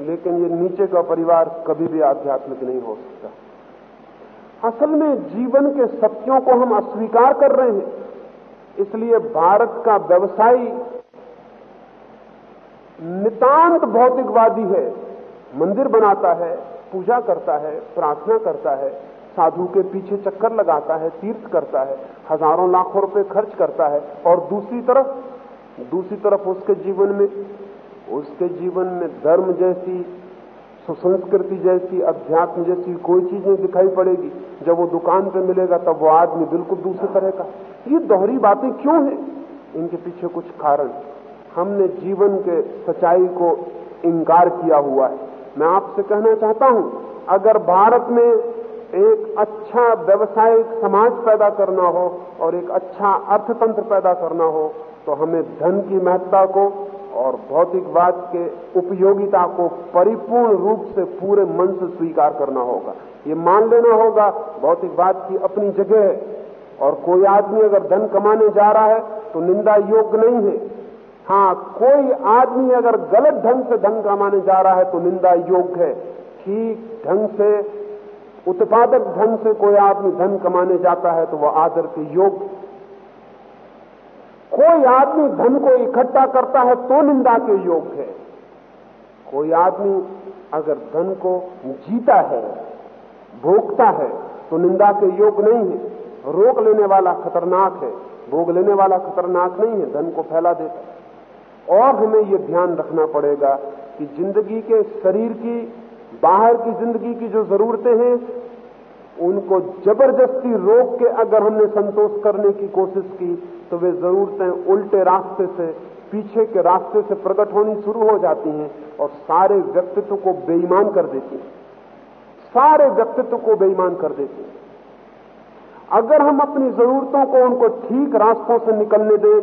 लेकिन ये नीचे का परिवार कभी भी आध्यात्मिक नहीं हो सकता। असल में जीवन के सत्यों को हम अस्वीकार कर रहे हैं, इसलिए भारत का व्यवसायी नितांत भौतिकवादी है, मंदिर बनाता है पूजा करता है, प्रार्थना करता है, साधु के पीछे चक्कर लगाता है, तीर्थ करता है, हज़ारों लाखों रुपए खर्च करता है और दूसरी तरफ़ दूसरी तरफ़ उसके जीवन में, उसके जीवन में धर्म जैसी, सुसंस्कृति जैसी, अध्यात्म जैसी कोई चीज़ नहीं दिखाई पड़ेगी। जब वो दुकान पे मिलेगा, तब वो आदमी बिल्कुल दूसरे तरह का। ये दोहरी बातें क्यों हैं? इनके पीछे कुछ कारण। हमने जीवन के सच्चाई को इंकार किया हुआ है। मैं आपसे कहना चाहता हूँ, अगर भारत में एक अच्छा व्यवसायिक समाज पैदा करना हो और एक अच्छा अर्थतंत्र पैदा करना हो तो हमें धन की महत्ता को और भौतिकवाद के उपयोगिता को परिपूर्ण रूप से पूरे मन से स्वीकार करना होगा। ये मान लेना होगा भौतिकवाद की अपनी जगह है और कोई आदमी अगर धन कमाने जा रहा है तो निंदा योग्य नहीं है। हाँ कोई आदमी अगर गलत ढंग से धन कमाने जा रहा है तो निंदा योग्य है। ठीक ढंग से, उत्पादक ढंग से कोई आदमी धन कमाने जाता है तो वह आदर के योग्य। कोई आदमी धन को इकट्ठा करता है तो निंदा के योग्य है। कोई आदमी अगर धन को जीता है, भोगता है तो निंदा के योग्य नहीं है। रोक लेने वाला खतरनाक है, भोग लेने वाला खतरनाक नहीं है, धन को फैला देता और हमें यह ध्यान रखना पड़ेगा कि ज़िंदगी के शरीर की, बाहर की ज़िंदगी की जो जरूरतें हैं, उनको ज़बरदस्ती रोक के अगर हमने संतोष करने की कोशिश की तो वे जरूरतें उल्टे रास्ते से, पीछे के रास्ते से प्रकट होनी शुरू हो जाती हैं और सारे व्यक्तित्व को बेईमान कर देती हैं। सारे व्यक्तित्व को बेईमान कर देती हैं। अगर हम अपनी जरूरतों को उनको ठीक रास्तों से निकलने दें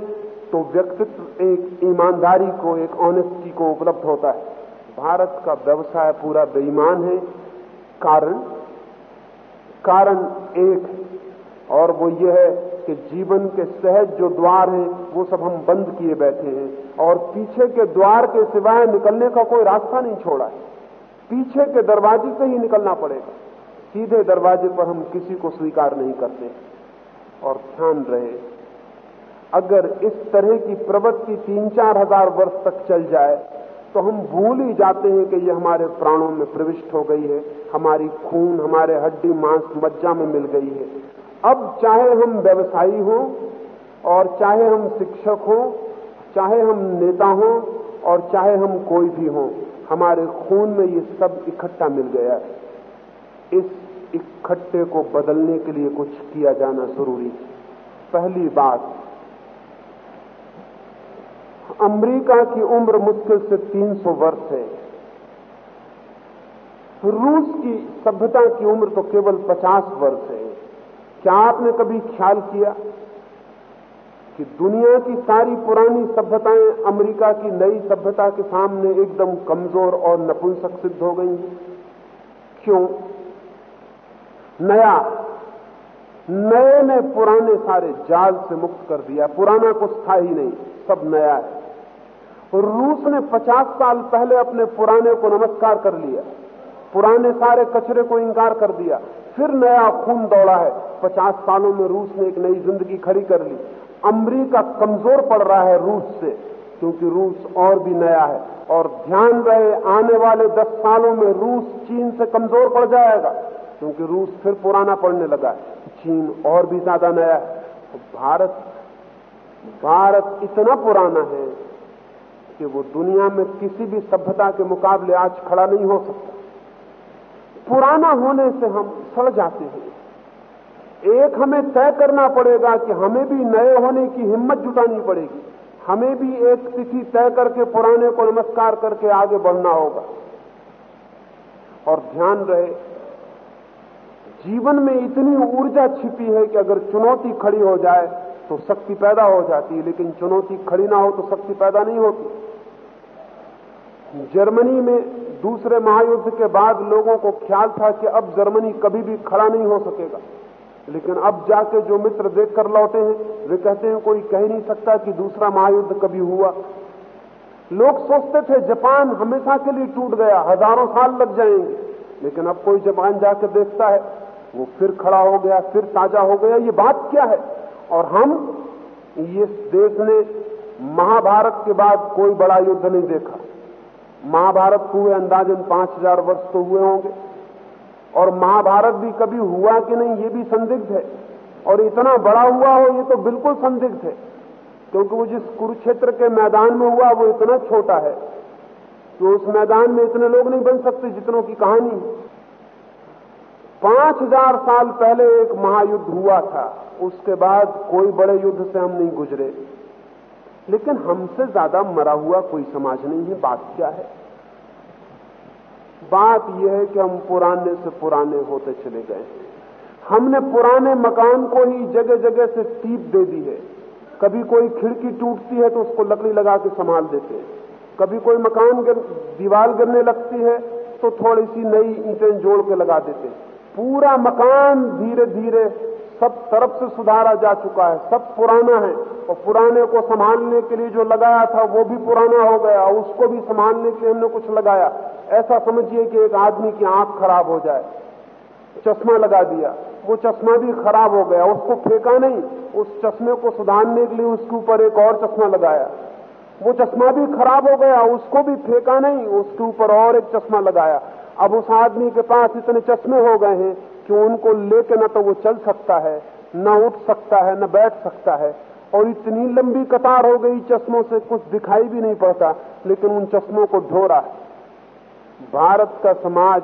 तो व्यक्तित्व एक ईमानदारी को, एक ऑनेस्टी को उपलब्ध होता है। भारत का व्यवसाय पूरा बेईमान है। कारण? कारण एक और वो ये है कि जीवन के सहज जो द्वार हैं, वो सब हम बंद किए बैठे हैं। और पीछे के द्वार के सिवाय निकलने का कोई रास्ता नहीं छोड़ा है। पीछे के दरवाजे से ही निकलना पड़ेगा। सीधे दरवाजे पर हम किसी को स्वीकार नहीं करते। और ध्यान रहे अगर इस तरह की प्रवृत्ति तीन चार हज़ार वर्ष तक चल जाए तो हम भूल ही जाते हैं कि ये हमारे प्राणों में प्रविष्ट हो गई है, हमारी खून, हमारे हड्डी, मांस, मज्जा में मिल गई है। अब चाहे हम व्यवसायी हों, और चाहे हम शिक्षक हों, चाहे हम नेता हों, और चाहे हम कोई भी हों, हमारे खून में ये सब इकट्ठा मिल गया है। इस इकट्ठे को बदलने के लिए कुछ किया जाना ज़रूरी पहली बात अमेरिका की उम्र मुश्किल से 300 वर्ष है। रूस की सभ्यता की उम्र तो केवल 50 वर्ष है। क्या आपने कभी ख्याल किया कि दुनिया की सारी पुरानी सभ्यताएँ अमेरिका की नई सभ्यता के सामने एकदम कमज़ोर और नपुंसक सिद्ध हो गई? क्यों? नया, नए ने पुराने सारे जाल से मुक्त कर दिया। पुराना कुछ था ही नहीं, सब नया है। रूस ने 50 साल पहले अपने पुराने को नमस्कार कर लिया। पुराने सारे कचरे को इंकार कर दिया। फिर नया खून दौड़ा है। 50 सालों में रूस ने एक नई ज़िंदगी खड़ी कर ली। अमरीका कमज़ोर पड़ रहा है रूस से, क्योंकि रूस और भी नया है। और ध्यान रहे, आने वाले 10 सालों में रूस चीन से कमज़ोर पड़ जाएगा, क्योंकि रूस फिर पुराना पड़ने लगा है। चीन और भी ज़्यादा नया है। तो भारत भारत इतना पुराना है कि वो दुनिया में किसी भी सभ्यता के मुकाबले आज खड़ा नहीं हो सकता। पुराना होने से हम सड़ जाते हैं। एक हमें तय करना पड़ेगा कि हमें भी नए होने की हिम्मत जुटानी पड़ेगी। हमें भी एक तिथि तय करके पुराने को नमस्कार करके आगे बढ़ना होगा। और ध्यान रहे, जीवन में इतनी ऊर्जा छिपी है कि अगर चुनौती खड़ी हो जाए तो शक्ति पैदा हो जाती है। लेकिन चुनौती खड़ी ना हो तो शक्ति पैदा नहीं होती। जर्मनी में दूसरे महायुद्ध के बाद लोगों को ख्याल था कि अब जर्मनी कभी भी खड़ा नहीं हो सकेगा। लेकिन अब जाके जो मित्र देखकर लौटे हैं, वे कहते हैं, कोई कह नहीं सकता कि दूसरा महायुद्ध कभी हुआ। लोग सोचते थे, जापान हमेशा के लिए टूट गया, हज़ारों साल लग जाएँगे। लेकिन अब कोई जापान जाकर देखता है, वो फिर खड़ा हो गया, फिर ताज़ा हो गया, ये बात क्या है? और हम ये देश ने महाभारत के बाद कोई बड़ा युद्ध नहीं देखा। महाभारत हुए अंदाजन पाँच हज़ार वर्ष तो हुए होंगे। और महाभारत भी कभी हुआ कि नहीं, ये भी संदिग्ध है। और इतना बड़ा हुआ हो, ये तो बिल्कुल संदिग्ध है। क्योंकि वो जिस कुरुक्षेत्र के मैदान में हुआ, वो इतना छोटा है कि उस मैदान में इतने लोग नहीं बन सकते जितनों की कहानी है। पाँच हज़ार साल पहले एक महायुद्ध हुआ था। उसके बाद कोई बड़े युद्ध से हम नहीं गुजरे। लेकिन हमसे ज़्यादा मरा हुआ कोई समाज नहीं है बात क्या है? बात यह है कि हम पुराने से पुराने होते चले गए हमने पुराने मकान को ही जगह जगह से टीप दे दी है। कभी कोई खिड़की टूटती है तो उसको लकड़ी लगा के संभाल देते हैं। कभी कोई मकान गिर, दीवार गिरने लगती है तो थोड़ी सी नई ईंटें जोड़ के लगा देते हैं। पूरा मकान धीरे धीरे सब तरफ़ से सुधारा जा चुका है, सब पुराना है। और पुराने को संभालने के लिए जो लगाया था, वो भी पुराना हो गया उसको भी संभालने के लिए हमने कुछ लगाया। ऐसा समझिए कि एक आदमी की आँख खराब हो जाए, चश्मा लगा दिया, वो चश्मा भी खराब हो गया, उसको फेंका नहीं, उस चश्मे को सुधारने के लिए उसके ऊपर एक और चश्मा लगाया। वो चश्मा भी खराब हो गया, उसको भी फेंका नहीं, उसके ऊपर और एक चश्मा लगाया। अब उस आदमी के पास इतने चश्मे हो गए हैं कि उनको लेके न तो वो चल सकता है, न उठ सकता है, न बैठ सकता है। और इतनी लंबी कतार हो गई चश्मों से, कुछ दिखाई भी नहीं पड़ता, लेकिन उन चश्मों को ढो रहा है। भारत का समाज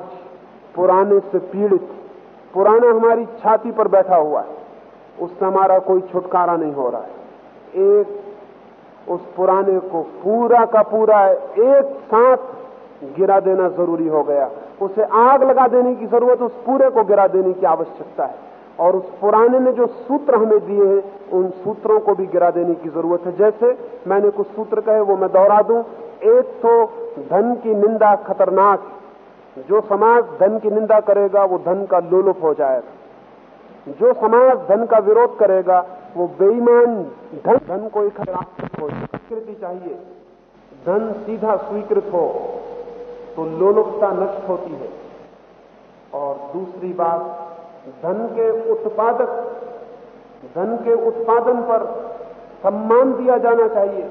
पुराने से पीड़ित, पुराना हमारी छाती पर बैठा हुआ है। उससे हमारा कोई छुटकारा नहीं हो रहा है। एक उस पुराने को पूरा का पूरा एक साथ गिरा देना ज़रूरी हो गया। उसे आग लगा देने की ज़रूरत, उस पूरे को गिरा देने की आवश्यकता है। और उस पुराने ने जो सूत्र हमें दिए हैं, उन सूत्रों को भी गिरा देने की ज़रूरत है। जैसे मैंने कुछ सूत्र कहे, वो मैं दोहरा दूँ। एक तो धन की निंदा खतरनाक जो समाज धन की निंदा करेगा, वो धन का लोलुप हो जाएगा। जो समाज धन का विरोध करेगा, वो बेईमान धन धन को एक हो स्वीकृति चाहिए। धन सीधा स्वीकृत हो। तो लोलुपता नष्ट होती है। और दूसरी बात, धन के उत्पादक, धन के उत्पादन पर सम्मान दिया जाना चाहिए।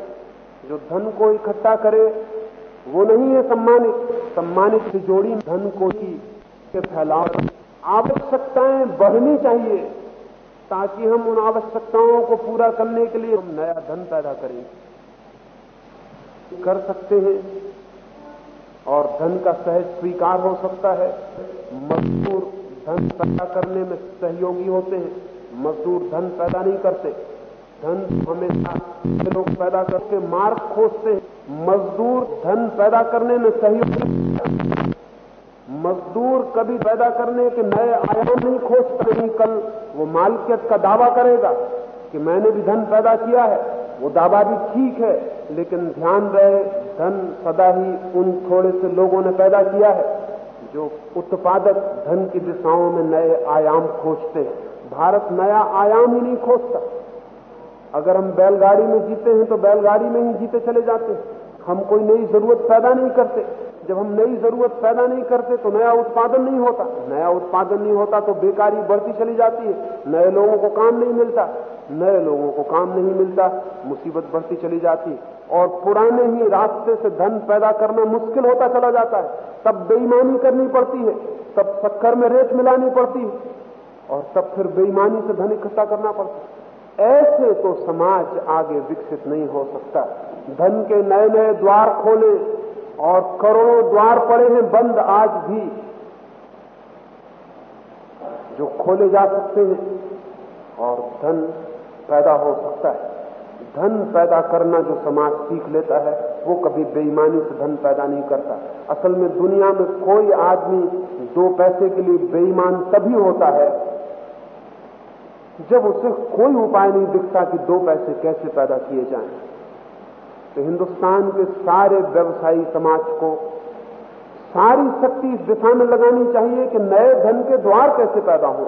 जो धन को इकट्ठा करे, वो नहीं है सम्मानित। सम्मानित से जोड़ी धन को ही के फैलाव, आवश्यकताएँ बढ़नी चाहिए, ताकि हम उन आवश्यकताओं को पूरा करने के लिए हम नया धन पैदा करें। कर सकते हैं। और धन का सहज स्वीकार हो सकता है। मजदूर धन पैदा करने में सहयोगी होते हैं। मजदूर धन पैदा नहीं करते। धन हमेशा लोग पैदा करके मार्ग खोजते हैं। मजदूर धन पैदा करने में सहयोगी मजदूर कभी पैदा करने के नए आयाम नहीं खोज नहीं कल वो मालिकियत का दावा करेगा कि मैंने भी धन पैदा किया है। वो दावा भी ठीक है, लेकिन ध्यान रहे धन सदा ही उन थोड़े से लोगों ने पैदा किया है, जो उत्पादक धन की दिशाओं में नए आयाम खोजते हैं। भारत नया आयाम ही नहीं खोजता। अगर हम बैलगाड़ी में जीते हैं तो बैलगाड़ी में ही जीते चले जाते हैं। हम कोई नई ज़रूरत पैदा नहीं करते। जब हम नई ज़रूरत पैदा नहीं करते तो नया उत्पादन नहीं होता। नया उत्पादन नहीं होता तो बेकारी बढ़ती चली जाती है। नए लोगों को काम नहीं मिलता। नए लोगों को काम नहीं मिलता, मुसीबत बढ़ती चली जाती। और पुराने ही रास्ते से धन पैदा करना मुश्किल होता चला जाता है। तब बेईमानी करनी पड़ती है, तब शक्कर में रेत मिलानी पड़ती है, और तब फिर बेईमानी से धन इकट्ठा करना पड़ता है। ऐसे तो समाज आगे विकसित नहीं हो सकता। धन के नए नए द्वार खोले, और करोड़ों द्वार पड़े हैं, बंद आज भी। जो खोले जा सकते हैं, और धन पैदा हो सकता है। धन पैदा करना जो समाज सीख लेता है, वो कभी बेईमानी से धन पैदा नहीं करता। असल में दुनिया में कोई आदमी दो पैसे के लिए बेईमान तभी होता है, जब उसे कोई उपाय नहीं दिखता कि दो पैसे कैसे पैदा किए जाएँ। तो हिंदुस्तान के सारे व्यवसायी समाज को सारी शक्ति इस दिशा में लगानी चाहिए कि नए धन के द्वार कैसे पैदा हो।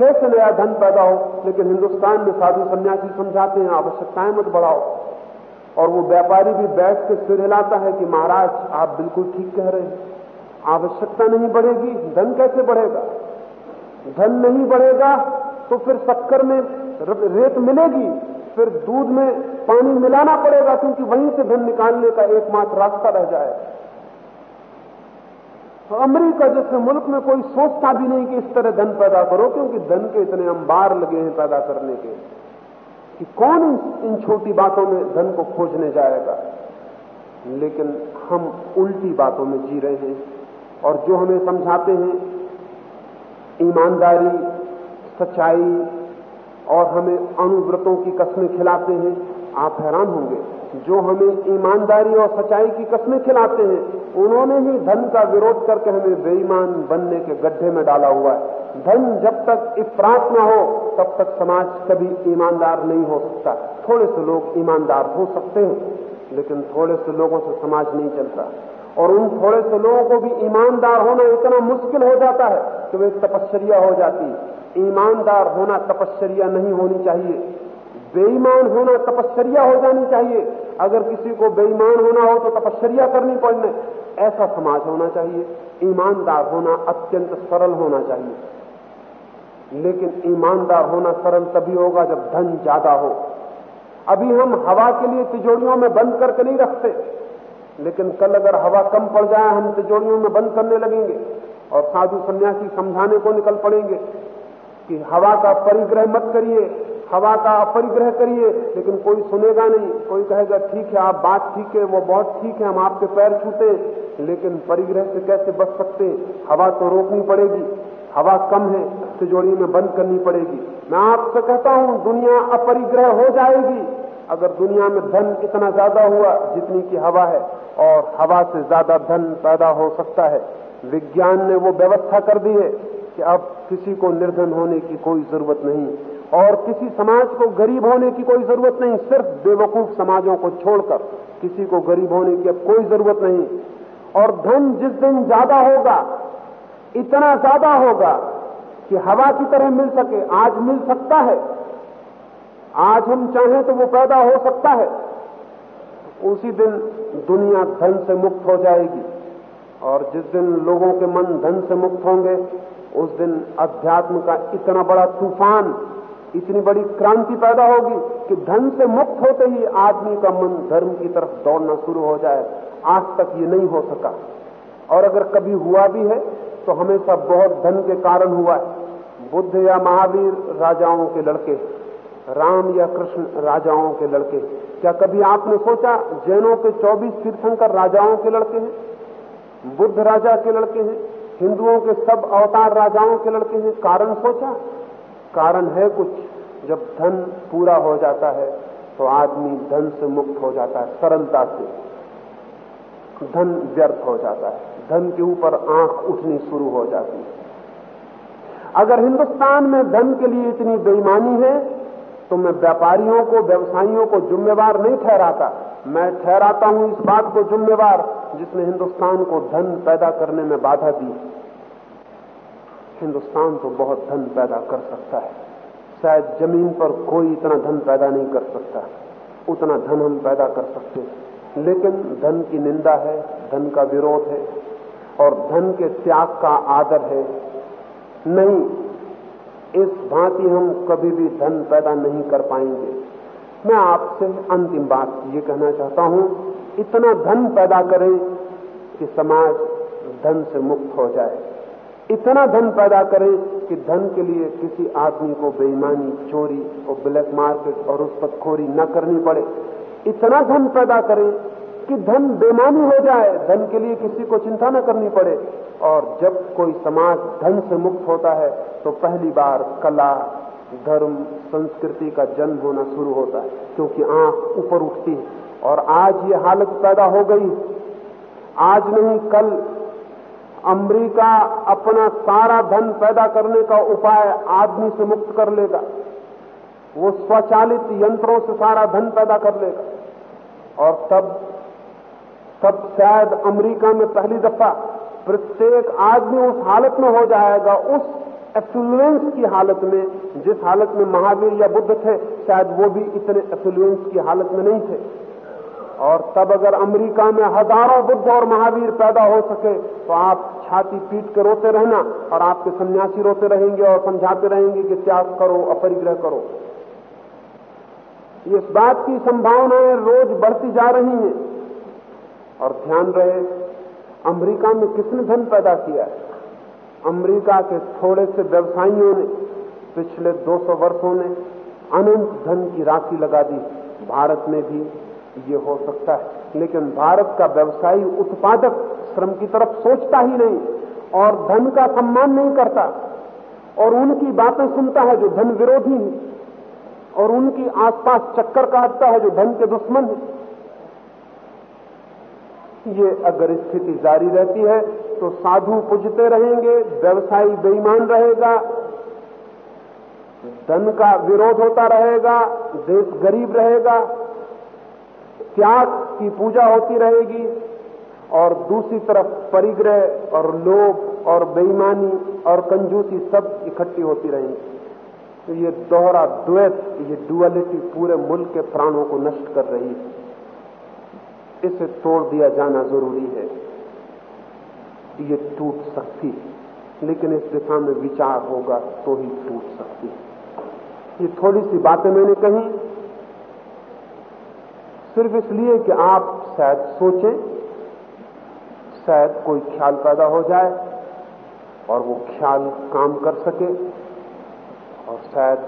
कैसे नया धन पैदा हो, लेकिन हिंदुस्तान में साधु सन्यासी समझाते हैं, आवश्यकताएँ मत बढ़ाओ। और वो व्यापारी भी बैठ के सिर हिलाता है कि महाराज, आप बिल्कुल ठीक कह रहे हैं। आवश्यकता नहीं बढ़ेगी, धन कैसे बढ़ेगा? धन नहीं बढ़ेगा तो फिर शक्कर में रेत मिलेगी, फिर दूध में पानी मिलाना पड़ेगा, क्योंकि वहीं से धन निकालने का एकमात्र रास्ता रह जाए अमरीका जैसे मुल्क में कोई सोचता भी नहीं कि इस तरह धन पैदा करो, क्योंकि धन के इतने अंबार लगे हैं पैदा करने के, कि कौन इन छोटी बातों में धन को खोजने जाएगा? लेकिन हम उल्टी बातों में जी रहे हैं, और जो हमें समझाते हैं, ईमानदारी, सच्चाई, और हमें अनुव्रतों की कस्में खिलाते हैं, आप हैरान होंगे। जो हमें ईमानदारी और सच्चाई की कस्में खिलाते हैं, उन्होंने ही धन का विरोध करके हमें बेईमान बनने के गड्ढे में डाला हुआ है। धन जब तक इफरात न हो, तब तक समाज कभी ईमानदार नहीं हो सकता। थोड़े से लोग ईमानदार हो सकते हैं, लेकिन थोड़े से लोगों से समाज नहीं चलता। और उन थोड़े से लोगों को भी ईमानदार होना इतना मुश्किल हो जाता है कि वे तपश्चर्या हो जाती। ईमानदार होना तपश्चर्या नहीं होनी चाहिए। बेईमान होना तपश्चर्या हो जानी चाहिए। अगर किसी को बेईमान होना हो तो तपश्चर्या करनी पड़ने। ऐसा समाज होना चाहिए। ईमानदार होना अत्यंत सरल होना चाहिए। लेकिन ईमानदार होना सरल तभी होगा जब धन ज़्यादा हो। अभी हम हवा के लिए तिजोरियों में बंद करके नहीं रखते। लेकिन कल अगर हवा कम पड़ जाए, हम तिजोरियों में बंद करने लगेंगे। और साधु सन्यासी समझाने को निकल पड़ेंगे कि हवा का परिग्रह मत करिए। हवा का अपरिग्रह करिए, लेकिन कोई सुनेगा नहीं। कोई कहेगा, ठीक है, आप बात ठीक है, वो बहुत ठीक है, हम आपके पैर छूते लेकिन परिग्रह से कैसे बच सकते हवा तो रोकनी पड़ेगी। हवा कम है, तिजोरी में बंद करनी पड़ेगी। मैं आपसे कहता हूँ, दुनिया अपरिग्रह हो जाएगी। अगर दुनिया में धन इतना ज़्यादा हुआ, जितनी की हवा है, और हवा से ज़्यादा धन पैदा हो सकता है, विज्ञान ने वो व्यवस्था कर दी है कि अब किसी को निर्धन होने की कोई ज़रूरत नहीं। और किसी समाज को गरीब होने की कोई ज़रूरत नहीं, सिर्फ़ बेवकूफ़ समाजों को छोड़कर किसी को गरीब होने की अब कोई ज़रूरत नहीं। और धन जिस दिन ज़्यादा होगा, इतना ज़्यादा होगा कि हवा की तरह मिल सके, आज मिल सकता है। आज हम चाहें तो वो पैदा हो सकता है। उसी दिन दुनिया धन से मुक्त हो जाएगी। और जिस दिन लोगों के मन धन से मुक्त होंगे, उस दिन अध्यात्म का इतना बड़ा तूफ़ान इतनी बड़ी क्रांति पैदा होगी कि धन से मुक्त होते ही आदमी का मन धर्म की तरफ़ दौड़ना शुरू हो जाए। आज तक ये नहीं हो सका। और अगर कभी हुआ भी है तो हमेशा बहुत धन के कारण हुआ है। बुद्ध या महावीर राजाओं के लड़के, राम या कृष्ण राजाओं के लड़के, क्या कभी आपने सोचा जैनों के 24 तीर्थंकर राजाओं के लड़के हैं? बुद्ध राजा के लड़के हैं, हिंदुओं के सब अवतार राजाओं के लड़के हैं, कारण सोचा? कारण है कुछ। जब धन पूरा हो जाता है तो आदमी धन से मुक्त हो जाता है, सरलता से। धन व्यर्थ हो जाता है। धन के ऊपर आँख उठनी शुरू हो जाती है। अगर हिंदुस्तान में धन के लिए इतनी बेईमानी है तो मैं व्यापारियों को, व्यवसायियों को जिम्मेवार नहीं ठहराता। मैं ठहराता हूँ इस बात को जिम्मेवार जिसने हिंदुस्तान को धन पैदा करने में बाधा दी। हिंदुस्तान तो बहुत धन पैदा कर सकता है। शायद ज़मीन पर कोई इतना धन पैदा नहीं कर सकता। उतना धन हम पैदा कर सकते लेकिन धन की निंदा है, धन का विरोध है, और धन के त्याग का आदर है। नहीं, इस भांति हम कभी भी धन पैदा नहीं कर पाएँगे। मैं आपसे अंतिम बात ये कहना चाहता हूँ, इतना धन पैदा करें कि समाज धन से मुक्त हो जाए। इतना धन पैदा करें कि धन के लिए किसी आदमी को बेईमानी, चोरी और ब्लैक मार्केट और रुष्पतखोरी न करनी पड़े। इतना धन पैदा करें कि धन बेमानी हो जाए, धन के लिए किसी को चिंता न करनी पड़े। और जब कोई समाज धन से मुक्त होता है तो पहली बार कला, धर्म, संस्कृति का जन्म होना शुरू होता है, क्योंकि आँख ऊपर उठती है। और आज ये हालत पैदा हो गई। आज नहीं, कल अमेरिका अपना सारा धन पैदा करने का उपाय आदमी से मुक्त कर लेगा। वो स्वचालित यंत्रों से सारा धन पैदा कर लेगा। और तब तब शायद अमेरिका में पहली दफ़ा प्रत्येक आदमी उस हालत में हो जाएगा, उस एफ्लुएंस की हालत में, जिस हालत में महावीर या बुद्ध थे, शायद वो भी इतने एफ्लुएंस की हालत में नहीं थे। और तब अगर अमेरिका में हज़ारों बुद्ध और महावीर पैदा हो सके तो आप छाती पीट के रोते रहना और आपके सन्यासी रोते रहेंगे और समझाते रहेंगे कि त्याग करो, अपरिग्रह करो। इस बात की संभावनाएँ रोज बढ़ती जा रही हैं। और ध्यान रहे, अमेरिका में किसने धन पैदा किया है? अमेरिका के थोड़े से व्यवसायियों ने पिछले 200 वर्षों ने अनंत धन की राशि लगा दी, भारत में भी। ये हो सकता है। लेकिन भारत का व्यवसायी उत्पादक श्रम की तरफ़ सोचता ही नहीं और धन का सम्मान नहीं करता। और उनकी बातें सुनता है जो धन विरोधी है और उनकी आसपास चक्कर काटता है जो धन के दुश्मन है। ये अगर स्थिति जारी रहती है तो साधु पूजते रहेंगे, व्यवसायी बेईमान रहेगा, धन का विरोध होता रहेगा, देश गरीब रहेगा त्याग की पूजा होती रहेगी और दूसरी तरफ़ परिग्रह और लोभ और बेईमानी और कंजूसी सब इकट्ठी होती रहेंगी। तो ये दोहरा द्वैत, ये डुअलिटी पूरे मुल्क के प्राणों को नष्ट कर रही है। इसे तोड़ दिया जाना ज़रूरी है। ये टूट सकती है, लेकिन इस दिशा में विचार होगा तो ही टूट सकती है। ये थोड़ी सी बातें मैंने कही सिर्फ़ इसलिए कि आप शायद सोचें, शायद कोई ख्याल पैदा हो जाए और वो ख्याल काम कर सके और शायद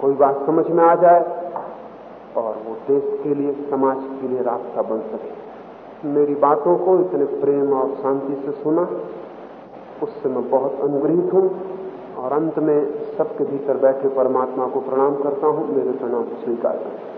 कोई बात समझ में आ जाए और वो देश के लिए, समाज के लिए रास्ता बन सके। मेरी बातों को इतने प्रेम और शांति से सुना, उससे मैं बहुत अनुग्रहित हूँ और अंत में सबके भीतर बैठे परमात्मा को प्रणाम करता हूँ। मेरे प्रणाम स्वीकार करता करें।